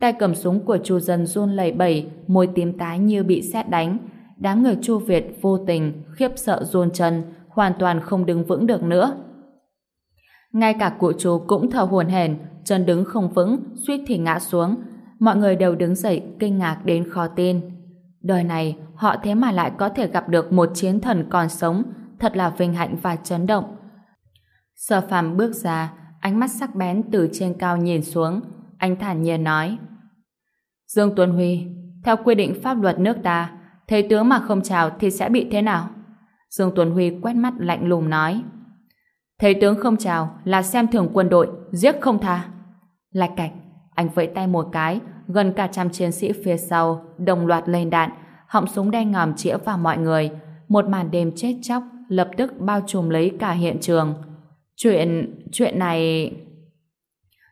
Tay cầm súng của Chu Dân run lẩy bẩy, môi tím tái như bị sét đánh. Đám người Chu Việt vô tình, khiếp sợ run chân, hoàn toàn không đứng vững được nữa. Ngay cả cụ chú cũng thở hổn hển, chân đứng không vững, suýt thì ngã xuống. Mọi người đều đứng dậy kinh ngạc đến khó tin. Đời này, họ thế mà lại có thể gặp được một chiến thần còn sống, thật là vinh hạnh và chấn động. Sở phàm bước ra, ánh mắt sắc bén từ trên cao nhìn xuống. Anh thản nhiên nói. Dương Tuấn Huy, theo quy định pháp luật nước ta, thấy tướng mà không chào thì sẽ bị thế nào? Dương Tuấn Huy quét mắt lạnh lùng nói. Thấy tướng không chào là xem thường quân đội, giết không tha. Lạch cạch, anh vẫy tay một cái, gần cả trăm chiến sĩ phía sau, đồng loạt lên đạn, họng súng đen ngòm chĩa vào mọi người. Một màn đêm chết chóc lập tức bao trùm lấy cả hiện trường. Chuyện... chuyện này...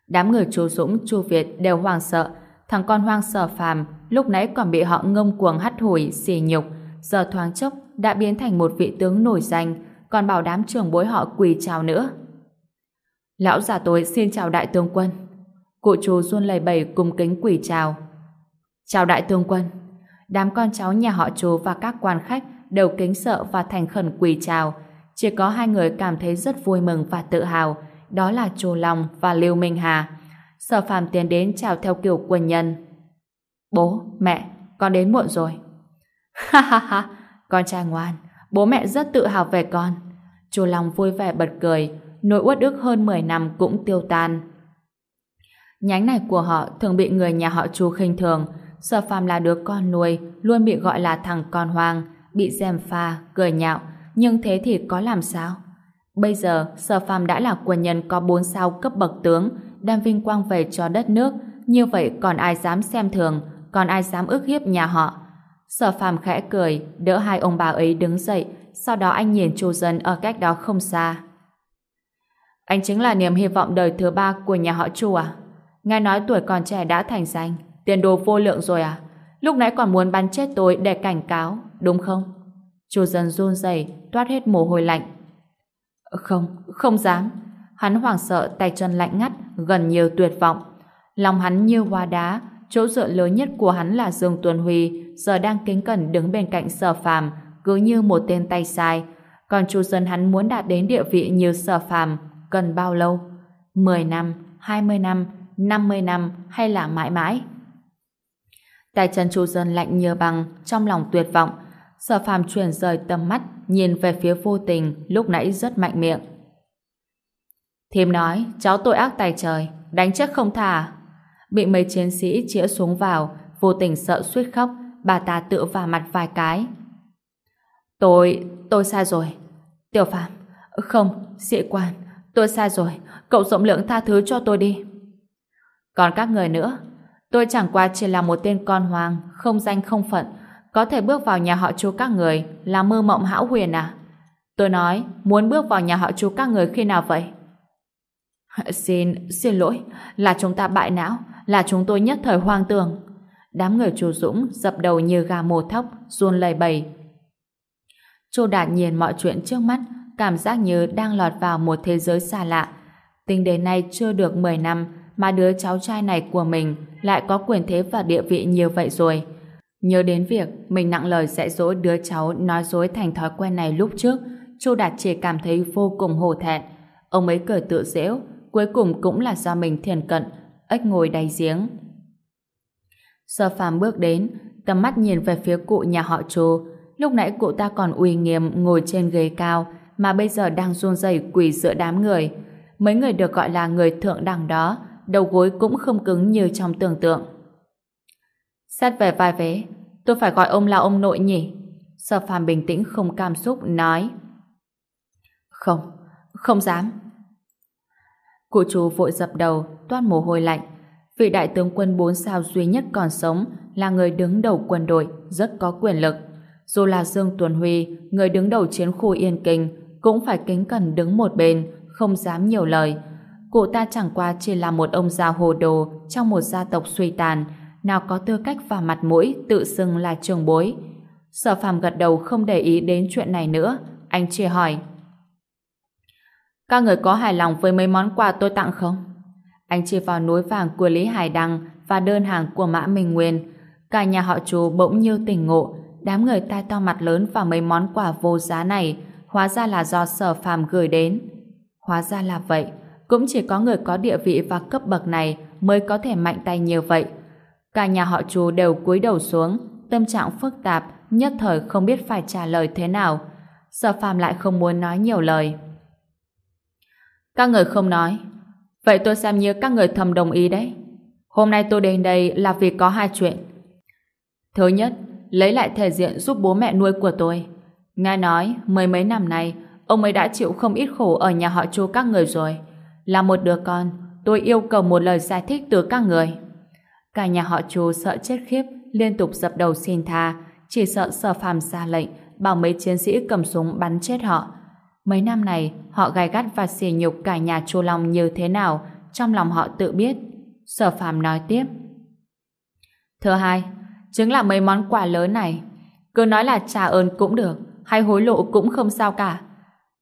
Đám người chú Dũng, chú Việt đều hoang sợ. Thằng con hoang sở phàm lúc nãy còn bị họ ngông cuồng hắt hủi, xỉ nhục, giờ thoáng chốc đã biến thành một vị tướng nổi danh, còn bảo đám trưởng bối họ quỳ chào nữa. Lão già tối xin chào đại tướng quân. Cụ chú run lầy bầy cùng kính quỳ chào. Chào đại tướng quân. Đám con cháu nhà họ chú và các quan khách đều kính sợ và thành khẩn quỳ chào. Chỉ có hai người cảm thấy rất vui mừng và tự hào, đó là Chu Long và Lưu Minh Hà. Sở phàm tiến đến chào theo kiểu quân nhân. Bố, mẹ, con đến muộn rồi. Ha ha ha, con trai ngoan, bố mẹ rất tự hào về con. Chu Long vui vẻ bật cười, nỗi uất ức hơn 10 năm cũng tiêu tan. Nhánh này của họ thường bị người nhà họ Chu khinh thường, Sở Phàm là đứa con nuôi, luôn bị gọi là thằng con hoang, bị dèm pha, cười nhạo, nhưng thế thì có làm sao? Bây giờ, Sở Phàm đã là quân nhân có 4 sao cấp bậc tướng, đem vinh quang về cho đất nước, như vậy còn ai dám xem thường, còn ai dám ức hiếp nhà họ. Sở phàm khẽ cười, đỡ hai ông bà ấy đứng dậy, sau đó anh nhìn Chu Dân ở cách đó không xa. Anh chính là niềm hy vọng đời thứ ba của nhà họ Chu à? Nghe nói tuổi còn trẻ đã thành danh, tiền đồ vô lượng rồi à? Lúc nãy còn muốn bắn chết tôi để cảnh cáo, đúng không? Chu Dân run rẩy, toát hết mồ hôi lạnh. Không, không dám. Hắn hoảng sợ tay chân lạnh ngắt, gần như tuyệt vọng. Lòng hắn như hoa đá, chỗ dựa lớn nhất của hắn là Dương Tuần Huy, giờ đang kính cẩn đứng bên cạnh sở phàm, cứ như một tên tay sai. Còn chu dân hắn muốn đạt đến địa vị như sở phàm, cần bao lâu? 10 năm, 20 năm, 50 năm hay là mãi mãi? Tay chân chu dân lạnh như băng, trong lòng tuyệt vọng. Sở phàm chuyển rời tầm mắt, nhìn về phía vô tình, lúc nãy rất mạnh miệng. thêm nói, cháu tội ác tài trời, đánh chết không thả. À? Bị mấy chiến sĩ chĩa xuống vào, vô tình sợ suýt khóc, bà ta tự vào mặt vài cái. Tôi, tôi sai rồi. Tiểu Phạm, không, sĩ quan, tôi sai rồi, cậu rộng lượng tha thứ cho tôi đi. Còn các người nữa, tôi chẳng qua chỉ là một tên con hoang, không danh không phận, có thể bước vào nhà họ chú các người là mơ mộng hão huyền à? Tôi nói, muốn bước vào nhà họ chú các người khi nào vậy? Xin, xin lỗi, là chúng ta bại não, là chúng tôi nhất thời hoang tưởng. Đám người chú Dũng dập đầu như gà mổ thóc, run lầy bầy. Chu Đạt nhìn mọi chuyện trước mắt, cảm giác như đang lọt vào một thế giới xa lạ. Tính đến nay chưa được 10 năm mà đứa cháu trai này của mình lại có quyền thế và địa vị như vậy rồi. Nhớ đến việc mình nặng lời dạy dỗ đứa cháu nói dối thành thói quen này lúc trước, Chu Đạt chỉ cảm thấy vô cùng hổ thẹn. Ông ấy cười tự dễu, cuối cùng cũng là do mình thiền cận, ếch ngồi đáy giếng. Sơ phàm bước đến, tầm mắt nhìn về phía cụ nhà họ Chu. Lúc nãy cụ ta còn uy nghiêm ngồi trên ghế cao, mà bây giờ đang run rẩy quỳ giữa đám người. Mấy người được gọi là người thượng đẳng đó, đầu gối cũng không cứng như trong tưởng tượng. Xét về vai vế, tôi phải gọi ông là ông nội nhỉ? Sơ phàm bình tĩnh không cảm xúc, nói. Không, không dám. Cụ chú vội dập đầu, toát mồ hôi lạnh. Vị đại tướng quân bốn sao duy nhất còn sống là người đứng đầu quân đội, rất có quyền lực. Dù là Dương Tuần Huy, người đứng đầu chiến khu Yên Kinh, cũng phải kính cẩn đứng một bên, không dám nhiều lời. Cụ ta chẳng qua chỉ là một ông già hồ đồ trong một gia tộc suy tàn, nào có tư cách và mặt mũi tự xưng là trường bối. Sở phàm gật đầu không để ý đến chuyện này nữa, anh chỉ hỏi. Các người có hài lòng với mấy món quà tôi tặng không? Anh chỉ vào núi vàng của Lý Hải Đăng và đơn hàng của Mã Minh Nguyên. Cả nhà họ chú bỗng như tỉnh ngộ, đám người tai to mặt lớn và mấy món quà vô giá này hóa ra là do sở phàm gửi đến. Hóa ra là vậy, cũng chỉ có người có địa vị và cấp bậc này mới có thể mạnh tay như vậy. Cả nhà họ chú đều cúi đầu xuống, tâm trạng phức tạp, nhất thời không biết phải trả lời thế nào. Sở phàm lại không muốn nói nhiều lời. Các người không nói. Vậy tôi xem như các người thầm đồng ý đấy. Hôm nay tôi đến đây là vì có hai chuyện. Thứ nhất, lấy lại thể diện giúp bố mẹ nuôi của tôi. Nghe nói, mười mấy năm nay, ông ấy đã chịu không ít khổ ở nhà họ chu các người rồi. Là một đứa con, tôi yêu cầu một lời giải thích từ các người. Cả nhà họ chu sợ chết khiếp, liên tục dập đầu xin tha, chỉ sợ sở phàm ra lệnh, bảo mấy chiến sĩ cầm súng bắn chết họ. Mấy năm này, họ gai gắt và xỉ nhục cả nhà chu Long như thế nào, trong lòng họ tự biết. Sở phàm nói tiếp. Thứ hai, chính là mấy món quà lớn này. Cứ nói là trả ơn cũng được, hay hối lộ cũng không sao cả.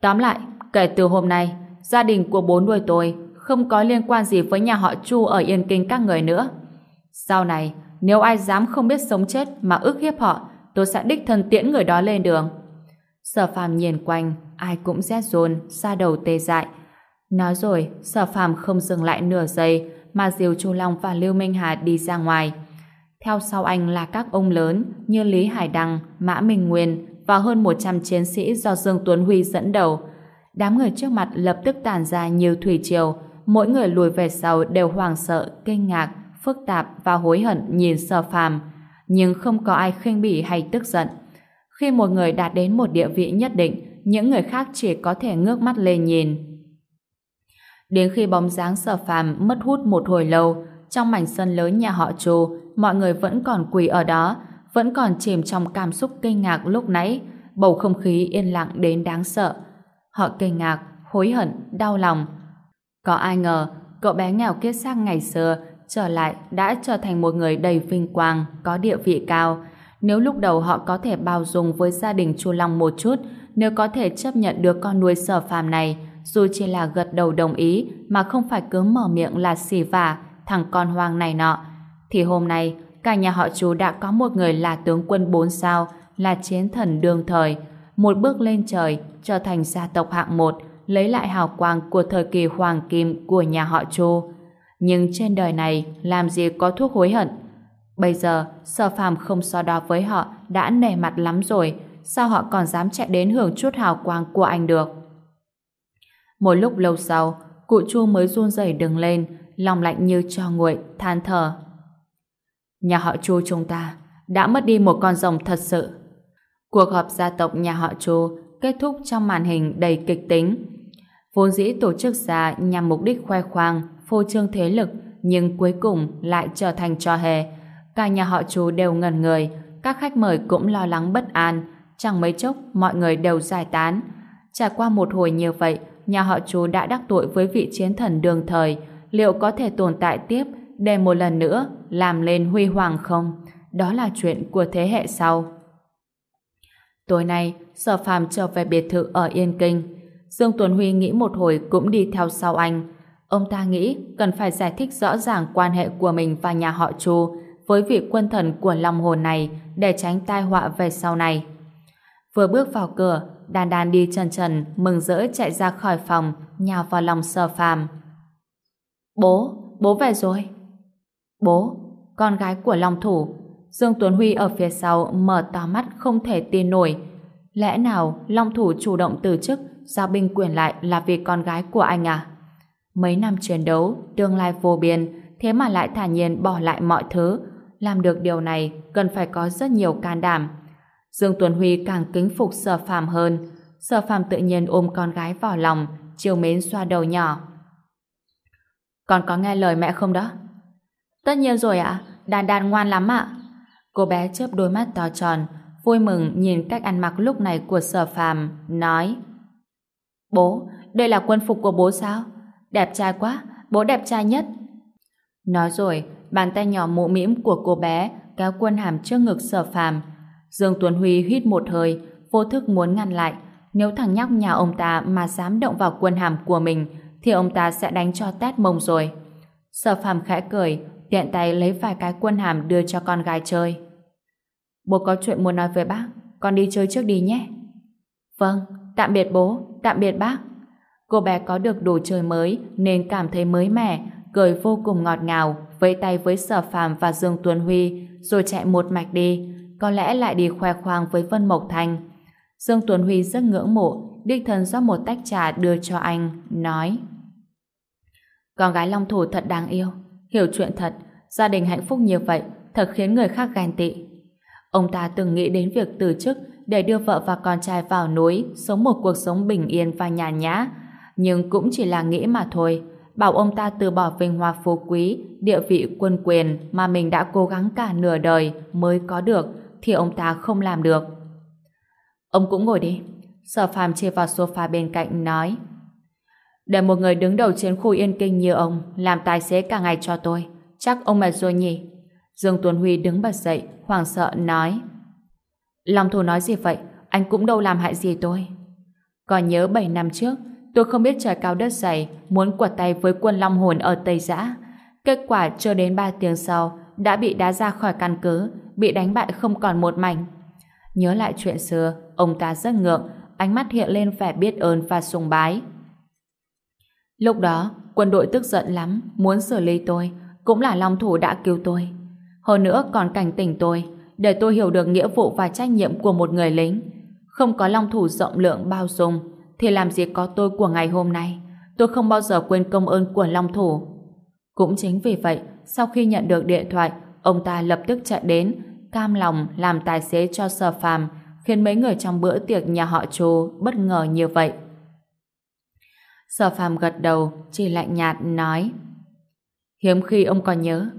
Tóm lại, kể từ hôm nay, gia đình của bố nuôi tôi không có liên quan gì với nhà họ Chu ở Yên Kinh các người nữa. Sau này, nếu ai dám không biết sống chết mà ức hiếp họ, tôi sẽ đích thân tiễn người đó lên đường. Sở phàm nhìn quanh, ai cũng rét rôn, xa đầu tê dại. Nói rồi, sở phàm không dừng lại nửa giây, mà diều Chu Long và Lưu Minh Hà đi ra ngoài. Theo sau anh là các ông lớn như Lý Hải Đăng, Mã Minh Nguyên và hơn 100 chiến sĩ do Dương Tuấn Huy dẫn đầu. Đám người trước mặt lập tức tản ra nhiều thủy triều, mỗi người lùi về sau đều hoảng sợ, kinh ngạc, phức tạp và hối hận nhìn sở phàm, nhưng không có ai khinh bỉ hay tức giận. Khi một người đạt đến một địa vị nhất định, những người khác chỉ có thể ngước mắt lên nhìn. Đến khi bóng dáng sở phàm mất hút một hồi lâu, trong mảnh sân lớn nhà họ Chu, mọi người vẫn còn quỳ ở đó, vẫn còn chìm trong cảm xúc kinh ngạc lúc nãy, bầu không khí yên lặng đến đáng sợ. Họ kinh ngạc, hối hận, đau lòng. Có ai ngờ, cậu bé nghèo kiết xác ngày xưa trở lại đã trở thành một người đầy vinh quang, có địa vị cao. Nếu lúc đầu họ có thể bao dung với gia đình Chu Long một chút, nếu có thể chấp nhận được con nuôi sở phàm này, dù chỉ là gật đầu đồng ý mà không phải cứ mở miệng là xì vả thằng con hoang này nọ, thì hôm nay cả nhà họ chú đã có một người là tướng quân bốn sao, là chiến thần đương thời, một bước lên trời, trở thành gia tộc hạng một, lấy lại hào quang của thời kỳ hoàng kim của nhà họ Chu. Nhưng trên đời này làm gì có thuốc hối hận? Bây giờ, sở phàm không so đo với họ đã nề mặt lắm rồi, sao họ còn dám chạy đến hưởng chút hào quang của anh được? Một lúc lâu sau, cụ Chu mới run rẩy đứng lên, lòng lạnh như cho nguội, than thở. Nhà họ Chu chúng ta đã mất đi một con rồng thật sự. Cuộc họp gia tộc nhà họ Chu kết thúc trong màn hình đầy kịch tính. Vốn dĩ tổ chức ra nhằm mục đích khoe khoang, phô trương thế lực, nhưng cuối cùng lại trở thành trò hề. Cả nhà họ Chu đều ngẩn người, các khách mời cũng lo lắng bất an, chẳng mấy chốc mọi người đều giải tán. Trải qua một hồi như vậy, nhà họ chú đã đắc tội với vị chiến thần đường thời, liệu có thể tồn tại tiếp để một lần nữa làm lên huy hoàng không? Đó là chuyện của thế hệ sau. Tối nay, Sở Phàm trở về biệt thự ở Yên Kinh. Dương Tuấn Huy nghĩ một hồi cũng đi theo sau anh. Ông ta nghĩ cần phải giải thích rõ ràng quan hệ của mình và nhà họ Chu với vị quân thần của Long Hồn này để tránh tai họa về sau này. Vừa bước vào cửa, Đan Đan đi chân trần, mừng rỡ chạy ra khỏi phòng, nhào vào lòng sờ Phàm. Bố, bố về rồi. Bố, con gái của Long Thủ. Dương Tuấn Huy ở phía sau mở to mắt không thể tin nổi. Lẽ nào Long Thủ chủ động từ chức giao binh quyền lại là vì con gái của anh à? Mấy năm chiến đấu, tương lai vô biên, thế mà lại thản nhiên bỏ lại mọi thứ. Làm được điều này cần phải có rất nhiều can đảm. Dương Tuấn Huy càng kính phục sở Phạm hơn. Sở Phạm tự nhiên ôm con gái vào lòng, chiều mến xoa đầu nhỏ. Con có nghe lời mẹ không đó? Tất nhiên rồi ạ, đàn đàn ngoan lắm ạ. Cô bé chớp đôi mắt to tròn, vui mừng nhìn cách ăn mặc lúc này của sở Phạm, nói Bố, đây là quân phục của bố sao? Đẹp trai quá, bố đẹp trai nhất. Nói rồi, bàn tay nhỏ mụ mĩm của cô bé kéo quân hàm trước ngực sở Phạm. Dương Tuấn Huy hít một hơi, vô thức muốn ngăn lại. Nếu thằng nhóc nhà ông ta mà dám động vào quân hàm của mình, thì ông ta sẽ đánh cho tét mông rồi. Sở phàm khẽ cười, tiện tay lấy vài cái quân hàm đưa cho con gái chơi. Bố có chuyện muốn nói với bác, con đi chơi trước đi nhé. Vâng, tạm biệt bố, tạm biệt bác. Cô bé có được đồ chơi mới nên cảm thấy mới mẻ, cười vô cùng ngọt ngào, vẫy tay với Sở Phàm và Dương Tuấn Huy, rồi chạy một mạch đi, có lẽ lại đi khoe khoang với Vân Mộc Thành. Dương Tuấn Huy rất ngưỡng mộ, đích thân rót một tách trà đưa cho anh, nói Con gái Long Thủ thật đáng yêu, hiểu chuyện thật, gia đình hạnh phúc như vậy, thật khiến người khác ghen tị. Ông ta từng nghĩ đến việc từ chức để đưa vợ và con trai vào núi, sống một cuộc sống bình yên và nhàn nhã, nhưng cũng chỉ là nghĩ mà thôi. Bảo ông ta từ bỏ vinh hoa phú quý, địa vị quân quyền mà mình đã cố gắng cả nửa đời mới có được, thì ông ta không làm được. Ông cũng ngồi đi. Sở phàm chia vào sofa bên cạnh nói Để một người đứng đầu trên khu yên kinh như ông làm tài xế cả ngày cho tôi. Chắc ông mệt rồi nhỉ? Dương Tuấn Huy đứng bật dậy, hoảng sợ nói Long thù nói gì vậy? Anh cũng đâu làm hại gì tôi. Còn nhớ 7 năm trước, tôi không biết trời cao đất dày, muốn quật tay với quân Long Hồn ở Tây Giã. Kết quả chưa đến 3 tiếng sau, đã bị đá ra khỏi căn cứ, bị đánh bại không còn một mảnh. Nhớ lại chuyện xưa, ông ta rất ngượng, ánh mắt hiện lên vẻ biết ơn và sùng bái. Lúc đó, quân đội tức giận lắm, muốn xử lý tôi, cũng là Long Thủ đã cứu tôi. Hơn nữa còn cảnh tỉnh tôi, để tôi hiểu được nghĩa vụ và trách nhiệm của một người lính. Không có Long Thủ rộng lượng bao dung, thì làm gì có tôi của ngày hôm nay. Tôi không bao giờ quên công ơn của Long Thủ. Cũng chính vì vậy, sau khi nhận được điện thoại, ông ta lập tức chạy đến, cam lòng làm tài xế cho Sở Phàm, khiến mấy người trong bữa tiệc nhà họ Chu bất ngờ như vậy. Sở Phàm gật đầu, chỉ lạnh nhạt nói: "Hiếm khi ông còn nhớ."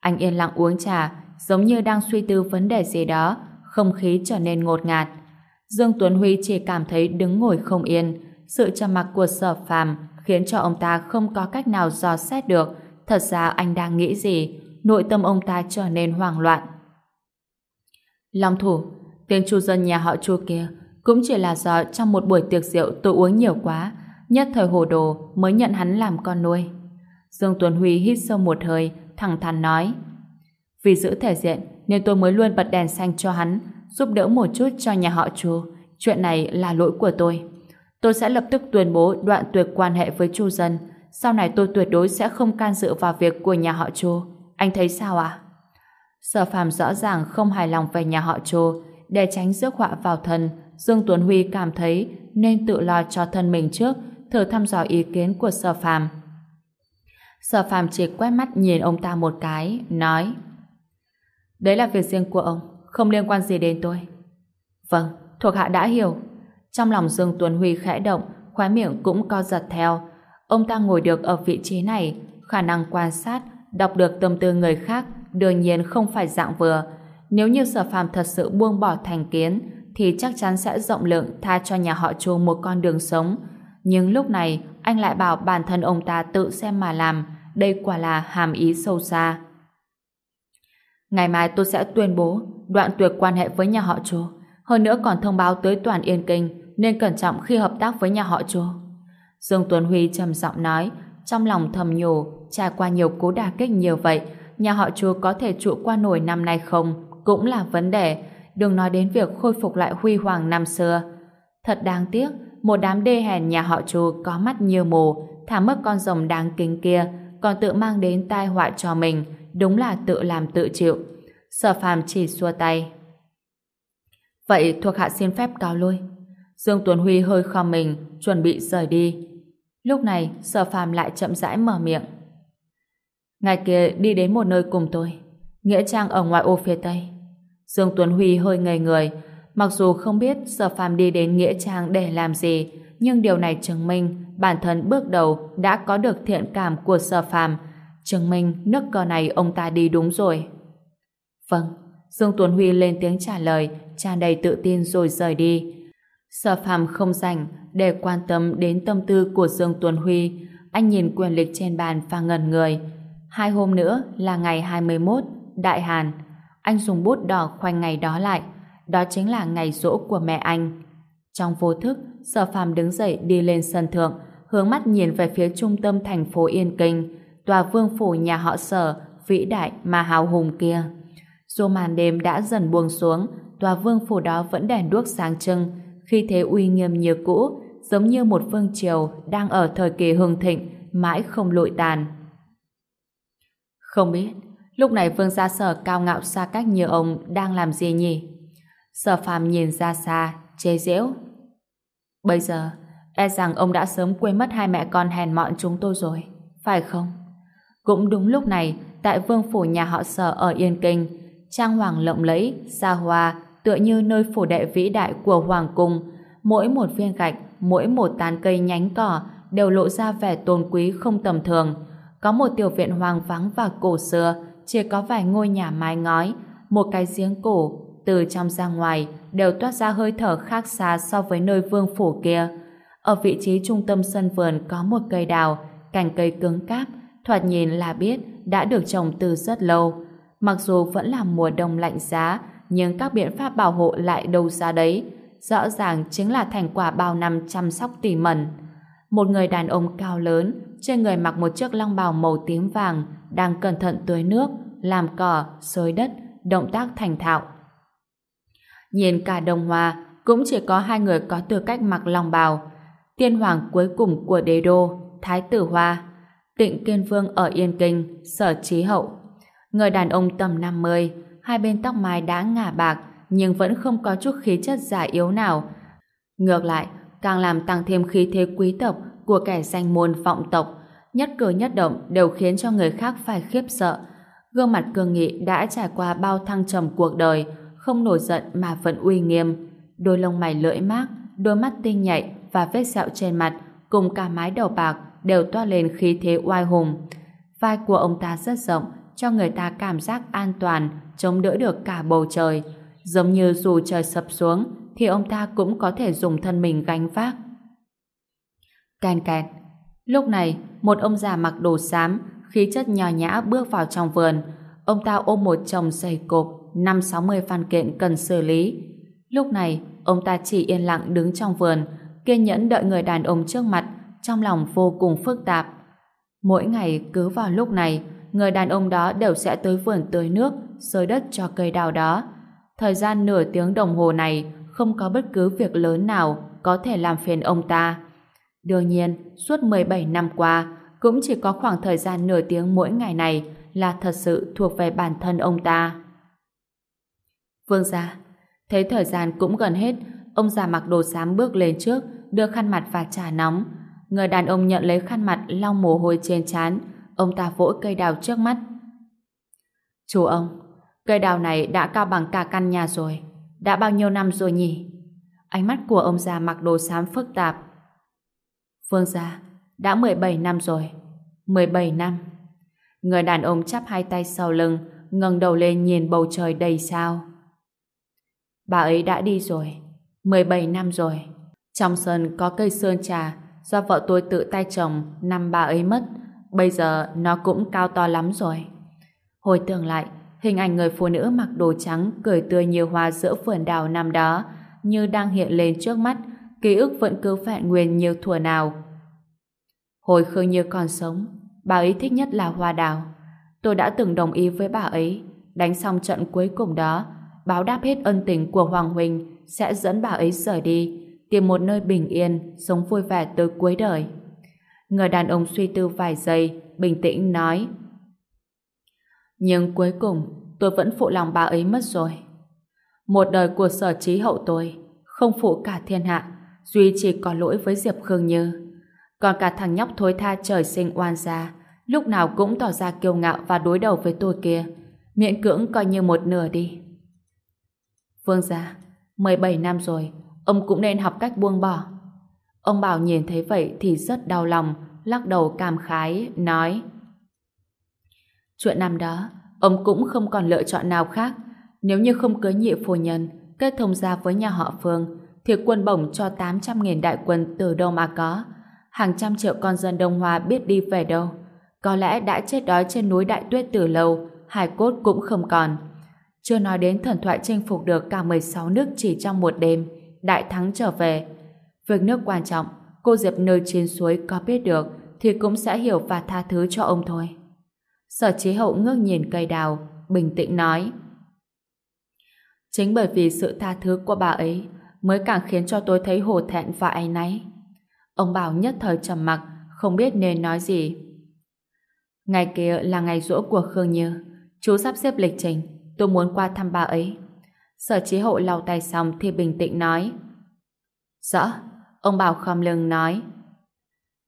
Anh yên lặng uống trà, giống như đang suy tư vấn đề gì đó, không khí trở nên ngột ngạt. Dương Tuấn Huy chỉ cảm thấy đứng ngồi không yên, sự trầm mặc của Sở Phàm khiến cho ông ta không có cách nào dò xét được thật ra anh đang nghĩ gì, nội tâm ông ta trở nên hoảng loạn. Long thủ, tên chu dân nhà họ chu kia cũng chỉ là do trong một buổi tiệc rượu tôi uống nhiều quá, nhất thời hồ đồ mới nhận hắn làm con nuôi. Dương Tuấn Huy hít sâu một hơi, thẳng thắn nói. Vì giữ thể diện nên tôi mới luôn bật đèn xanh cho hắn, giúp đỡ một chút cho nhà họ chu. Chuyện này là lỗi của tôi. Tôi sẽ lập tức tuyên bố đoạn tuyệt quan hệ với chu dân. Sau này tôi tuyệt đối sẽ không can dự vào việc của nhà họ chu. Anh thấy sao ạ? Sở phàm rõ ràng không hài lòng về nhà họ Trô, để tránh rước họa vào thân, Dương Tuấn Huy cảm thấy nên tự lo cho thân mình trước, thử thăm dò ý kiến của Sở phàm. Sở phàm chỉ quét mắt nhìn ông ta một cái, nói Đấy là việc riêng của ông, không liên quan gì đến tôi. Vâng, thuộc hạ đã hiểu. Trong lòng Dương Tuấn Huy khẽ động, khóe miệng cũng co giật theo. Ông ta ngồi được ở vị trí này, khả năng quan sát, đọc được tâm tư người khác đương nhiên không phải dạng vừa. Nếu như sở phàm thật sự buông bỏ thành kiến, thì chắc chắn sẽ rộng lượng tha cho nhà họ Chu một con đường sống. Nhưng lúc này, anh lại bảo bản thân ông ta tự xem mà làm, đây quả là hàm ý sâu xa. Ngày mai tôi sẽ tuyên bố đoạn tuyệt quan hệ với nhà họ Chu. Hơn nữa còn thông báo tới toàn Yên Kinh nên cẩn trọng khi hợp tác với nhà họ Chu. Dương Tuấn Huy trầm giọng nói, trong lòng thầm nhủ, trải qua nhiều cú đả kích nhiều vậy, nhà họ chúa có thể trụ qua nổi năm nay không cũng là vấn đề, đừng nói đến việc khôi phục lại huy hoàng năm xưa. Thật đáng tiếc, một đám đê hèn nhà họ chúa có mắt như mù, thả mất con rồng đáng kính kia, còn tự mang đến tai họa cho mình, đúng là tự làm tự chịu. Sở phàm chỉ xua tay. Vậy thuộc hạ xin phép cáo lui. Dương Tuấn Huy hơi khom mình, chuẩn bị rời đi. Lúc này, sở phàm lại chậm rãi mở miệng. Ngày kia đi đến một nơi cùng tôi. Nghĩa Trang ở ngoại ô phía Tây. Dương Tuấn Huy hơi ngây người. Mặc dù không biết Sở Phàm đi đến Nghĩa Trang để làm gì, nhưng điều này chứng minh bản thân bước đầu đã có được thiện cảm của Sở Phàm, chứng minh nước cờ này ông ta đi đúng rồi. Vâng, Dương Tuấn Huy lên tiếng trả lời, tràn đầy tự tin rồi rời đi. Sở Phàm không rảnh để quan tâm đến tâm tư của Dương Tuấn Huy, anh nhìn quyền lịch trên bàn và ngẩn người. Hai hôm nữa là ngày 21, Đại Hàn. Anh dùng bút đỏ khoanh ngày đó lại. Đó chính là ngày rỗ của mẹ anh. Trong vô thức, Sở Phàm đứng dậy đi lên sân thượng, hướng mắt nhìn về phía trung tâm thành phố Yên Kinh. Tòa vương phủ nhà họ Sở vĩ đại mà hào hùng kia. Dù màn đêm đã dần buông xuống, tòa vương phủ đó vẫn đèn đuốc sáng trưng, khi thế uy nghiêm như cũ, giống như một vương triều đang ở thời kỳ hưng thịnh, mãi không lụi tàn. Không biết, lúc này vương gia sở cao ngạo xa cách như ông đang làm gì nhỉ? Sở phàm nhìn ra xa, chế giễu. Bây giờ, e rằng ông đã sớm quên mất hai mẹ con hèn mọn chúng tôi rồi, phải không? Cũng đúng lúc này, tại vương phủ nhà họ sở ở Yên Kinh, trang hoàng lộng lẫy, xa hoa, tựa như nơi phủ đệ vĩ đại của Hoàng Cung, mỗi một viên gạch, mỗi một tán cây nhánh cỏ đều lộ ra vẻ tôn quý không tầm thường. Có một tiểu viện hoang vắng và cổ xưa, chỉ có vài ngôi nhà mái ngói, một cái giếng cổ, từ trong ra ngoài đều toát ra hơi thở khác xa so với nơi vương phủ kia. Ở vị trí trung tâm sân vườn có một cây đào, cành cây cứng cáp, thoạt nhìn là biết đã được trồng từ rất lâu. Mặc dù vẫn là mùa đông lạnh giá, nhưng các biện pháp bảo hộ lại đâu ra đấy. Rõ ràng chính là thành quả bao năm chăm sóc tỉ mẩn. Một người đàn ông cao lớn, trên người mặc một chiếc long bào màu tím vàng, đang cẩn thận tưới nước, làm cỏ, xới đất, động tác thành thạo. Nhìn cả đồng hoa, cũng chỉ có hai người có tư cách mặc long bào. Tiên hoàng cuối cùng của đế đô, Thái tử Hoa, Tịnh Kiên Vương ở Yên Kinh, Sở Trí Hậu. Người đàn ông tầm 50, hai bên tóc mái đã ngả bạc, nhưng vẫn không có chút khí chất già yếu nào. Ngược lại, càng làm tăng thêm khí thế quý tộc của kẻ danh môn vọng tộc, nhất cử nhất động đều khiến cho người khác phải khiếp sợ. Gương mặt cương nghị đã trải qua bao thăng trầm cuộc đời, không nổi giận mà vẫn uy nghiêm. Đôi lông mày lưỡi mát, đôi mắt tinh nhạy và vết sẹo trên mặt cùng cả mái đầu bạc đều toa lên khí thế oai hùng. Vai của ông ta rất rộng, cho người ta cảm giác an toàn, chống đỡ được cả bầu trời. Giống như dù trời sập xuống, thì ông ta cũng có thể dùng thân mình gánh vác. Kèn kẹt. Lúc này, một ông già mặc đồ xám, khí chất nhỏ nhã bước vào trong vườn. Ông ta ôm một chồng dày cộp, năm sáu mươi văn kiện cần xử lý. Lúc này, ông ta chỉ yên lặng đứng trong vườn, kiên nhẫn đợi người đàn ông trước mặt, trong lòng vô cùng phức tạp. Mỗi ngày cứ vào lúc này, người đàn ông đó đều sẽ tới vườn tưới nước, xới đất cho cây đào đó. Thời gian nửa tiếng đồng hồ này không có bất cứ việc lớn nào có thể làm phiền ông ta. Đương nhiên, suốt 17 năm qua, cũng chỉ có khoảng thời gian nửa tiếng mỗi ngày này là thật sự thuộc về bản thân ông ta. Vương gia, thấy thời gian cũng gần hết, ông già mặc đồ xám bước lên trước, đưa khăn mặt và trà nóng. Người đàn ông nhận lấy khăn mặt lau mồ hôi trên trán, ông ta vỗ cây đào trước mắt. Chú ông, cây đào này đã cao bằng cả căn nhà rồi. Đã bao nhiêu năm rồi nhỉ? Ánh mắt của ông già mặc đồ xám phức tạp vương gia, đã 17 năm rồi. 17 năm. Người đàn ông chắp hai tay sau lưng, ngẩng đầu lên nhìn bầu trời đầy sao. Bà ấy đã đi rồi. 17 năm rồi. Trong sân có cây sơn trà do vợ tôi tự tay trồng năm bà ấy mất. Bây giờ nó cũng cao to lắm rồi. Hồi tưởng lại, hình ảnh người phụ nữ mặc đồ trắng cười tươi như hoa giữa vườn đào năm đó như đang hiện lên trước mắt, ký ức vẫn cứ vẹn nguyên như thuở nào. Hồi Khương Như còn sống, bà ấy thích nhất là hoa đào. Tôi đã từng đồng ý với bà ấy, đánh xong trận cuối cùng đó, báo đáp hết ân tình của Hoàng Huynh sẽ dẫn bà ấy rời đi, tìm một nơi bình yên, sống vui vẻ tới cuối đời. Người đàn ông suy tư vài giây, bình tĩnh nói Nhưng cuối cùng, tôi vẫn phụ lòng bà ấy mất rồi. Một đời của sở trí hậu tôi, không phụ cả thiên hạ, duy chỉ có lỗi với Diệp Khương Như. Còn cả thằng nhóc thối tha trời sinh oan gia, lúc nào cũng tỏ ra kiêu ngạo và đối đầu với tôi kia, miễn cưỡng coi như một nửa đi. Vương gia, 17 năm rồi, ông cũng nên học cách buông bỏ. Ông Bảo nhìn thấy vậy thì rất đau lòng, lắc đầu cảm khái, nói Chuyện năm đó, ông cũng không còn lựa chọn nào khác. Nếu như không cưới nhị phu nhân, kết thông gia với nhà họ Phương, thì quân bổng cho 800.000 đại quân từ đâu mà có. Hàng trăm triệu con dân Đông Hoa biết đi về đâu. Có lẽ đã chết đói trên núi Đại Tuyết từ lâu, hải cốt cũng không còn. Chưa nói đến thần thoại chinh phục được cả 16 nước chỉ trong một đêm, đại thắng trở về. Việc nước quan trọng, cô Diệp nơi trên suối có biết được thì cũng sẽ hiểu và tha thứ cho ông thôi. Sở chế Hậu ngước nhìn cây đào, bình tĩnh nói. Chính bởi vì sự tha thứ của bà ấy mới càng khiến cho tôi thấy hổ thẹn và áy náy. Ông Bảo nhất thời trầm mặc, không biết nên nói gì. Ngày kia là ngày rỗ của Khương Như. Chú sắp xếp lịch trình, tôi muốn qua thăm bà ấy. Sở Chí Hậu lau tay xong thì bình tĩnh nói. Rõ, ông Bảo khom lưng nói.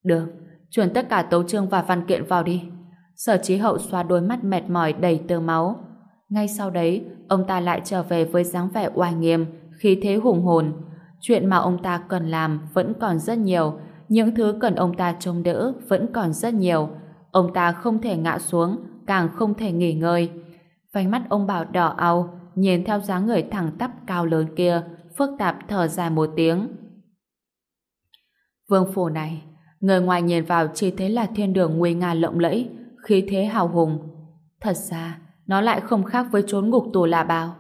Được, chuyển tất cả tấu chương và văn kiện vào đi. Sở Chí Hậu xoa đôi mắt mệt mỏi đầy tơ máu. Ngay sau đấy, ông ta lại trở về với dáng vẻ oai nghiêm, khí thế hùng hồn. Chuyện mà ông ta cần làm vẫn còn rất nhiều, những thứ cần ông ta trông đỡ vẫn còn rất nhiều. Ông ta không thể ngã xuống, càng không thể nghỉ ngơi. Vành mắt ông Bảo đỏ ao, nhìn theo dáng người thẳng tắp cao lớn kia, phức tạp thở dài một tiếng. Vương phủ này, người ngoài nhìn vào chỉ thấy là thiên đường nguy nga lộng lẫy, khí thế hào hùng. Thật ra, nó lại không khác với chốn ngục tù là bao.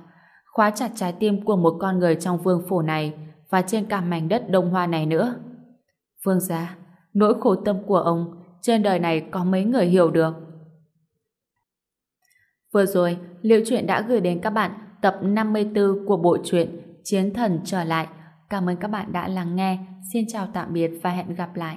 Khóa chặt trái tim của một con người trong vương phủ này và trên cả mảnh đất đông hoa này nữa. Vương gia, nỗi khổ tâm của ông trên đời này có mấy người hiểu được. Vừa rồi, Liệu Chuyện đã gửi đến các bạn tập 54 của bộ truyện Chiến Thần Trở Lại. Cảm ơn các bạn đã lắng nghe. Xin chào tạm biệt và hẹn gặp lại.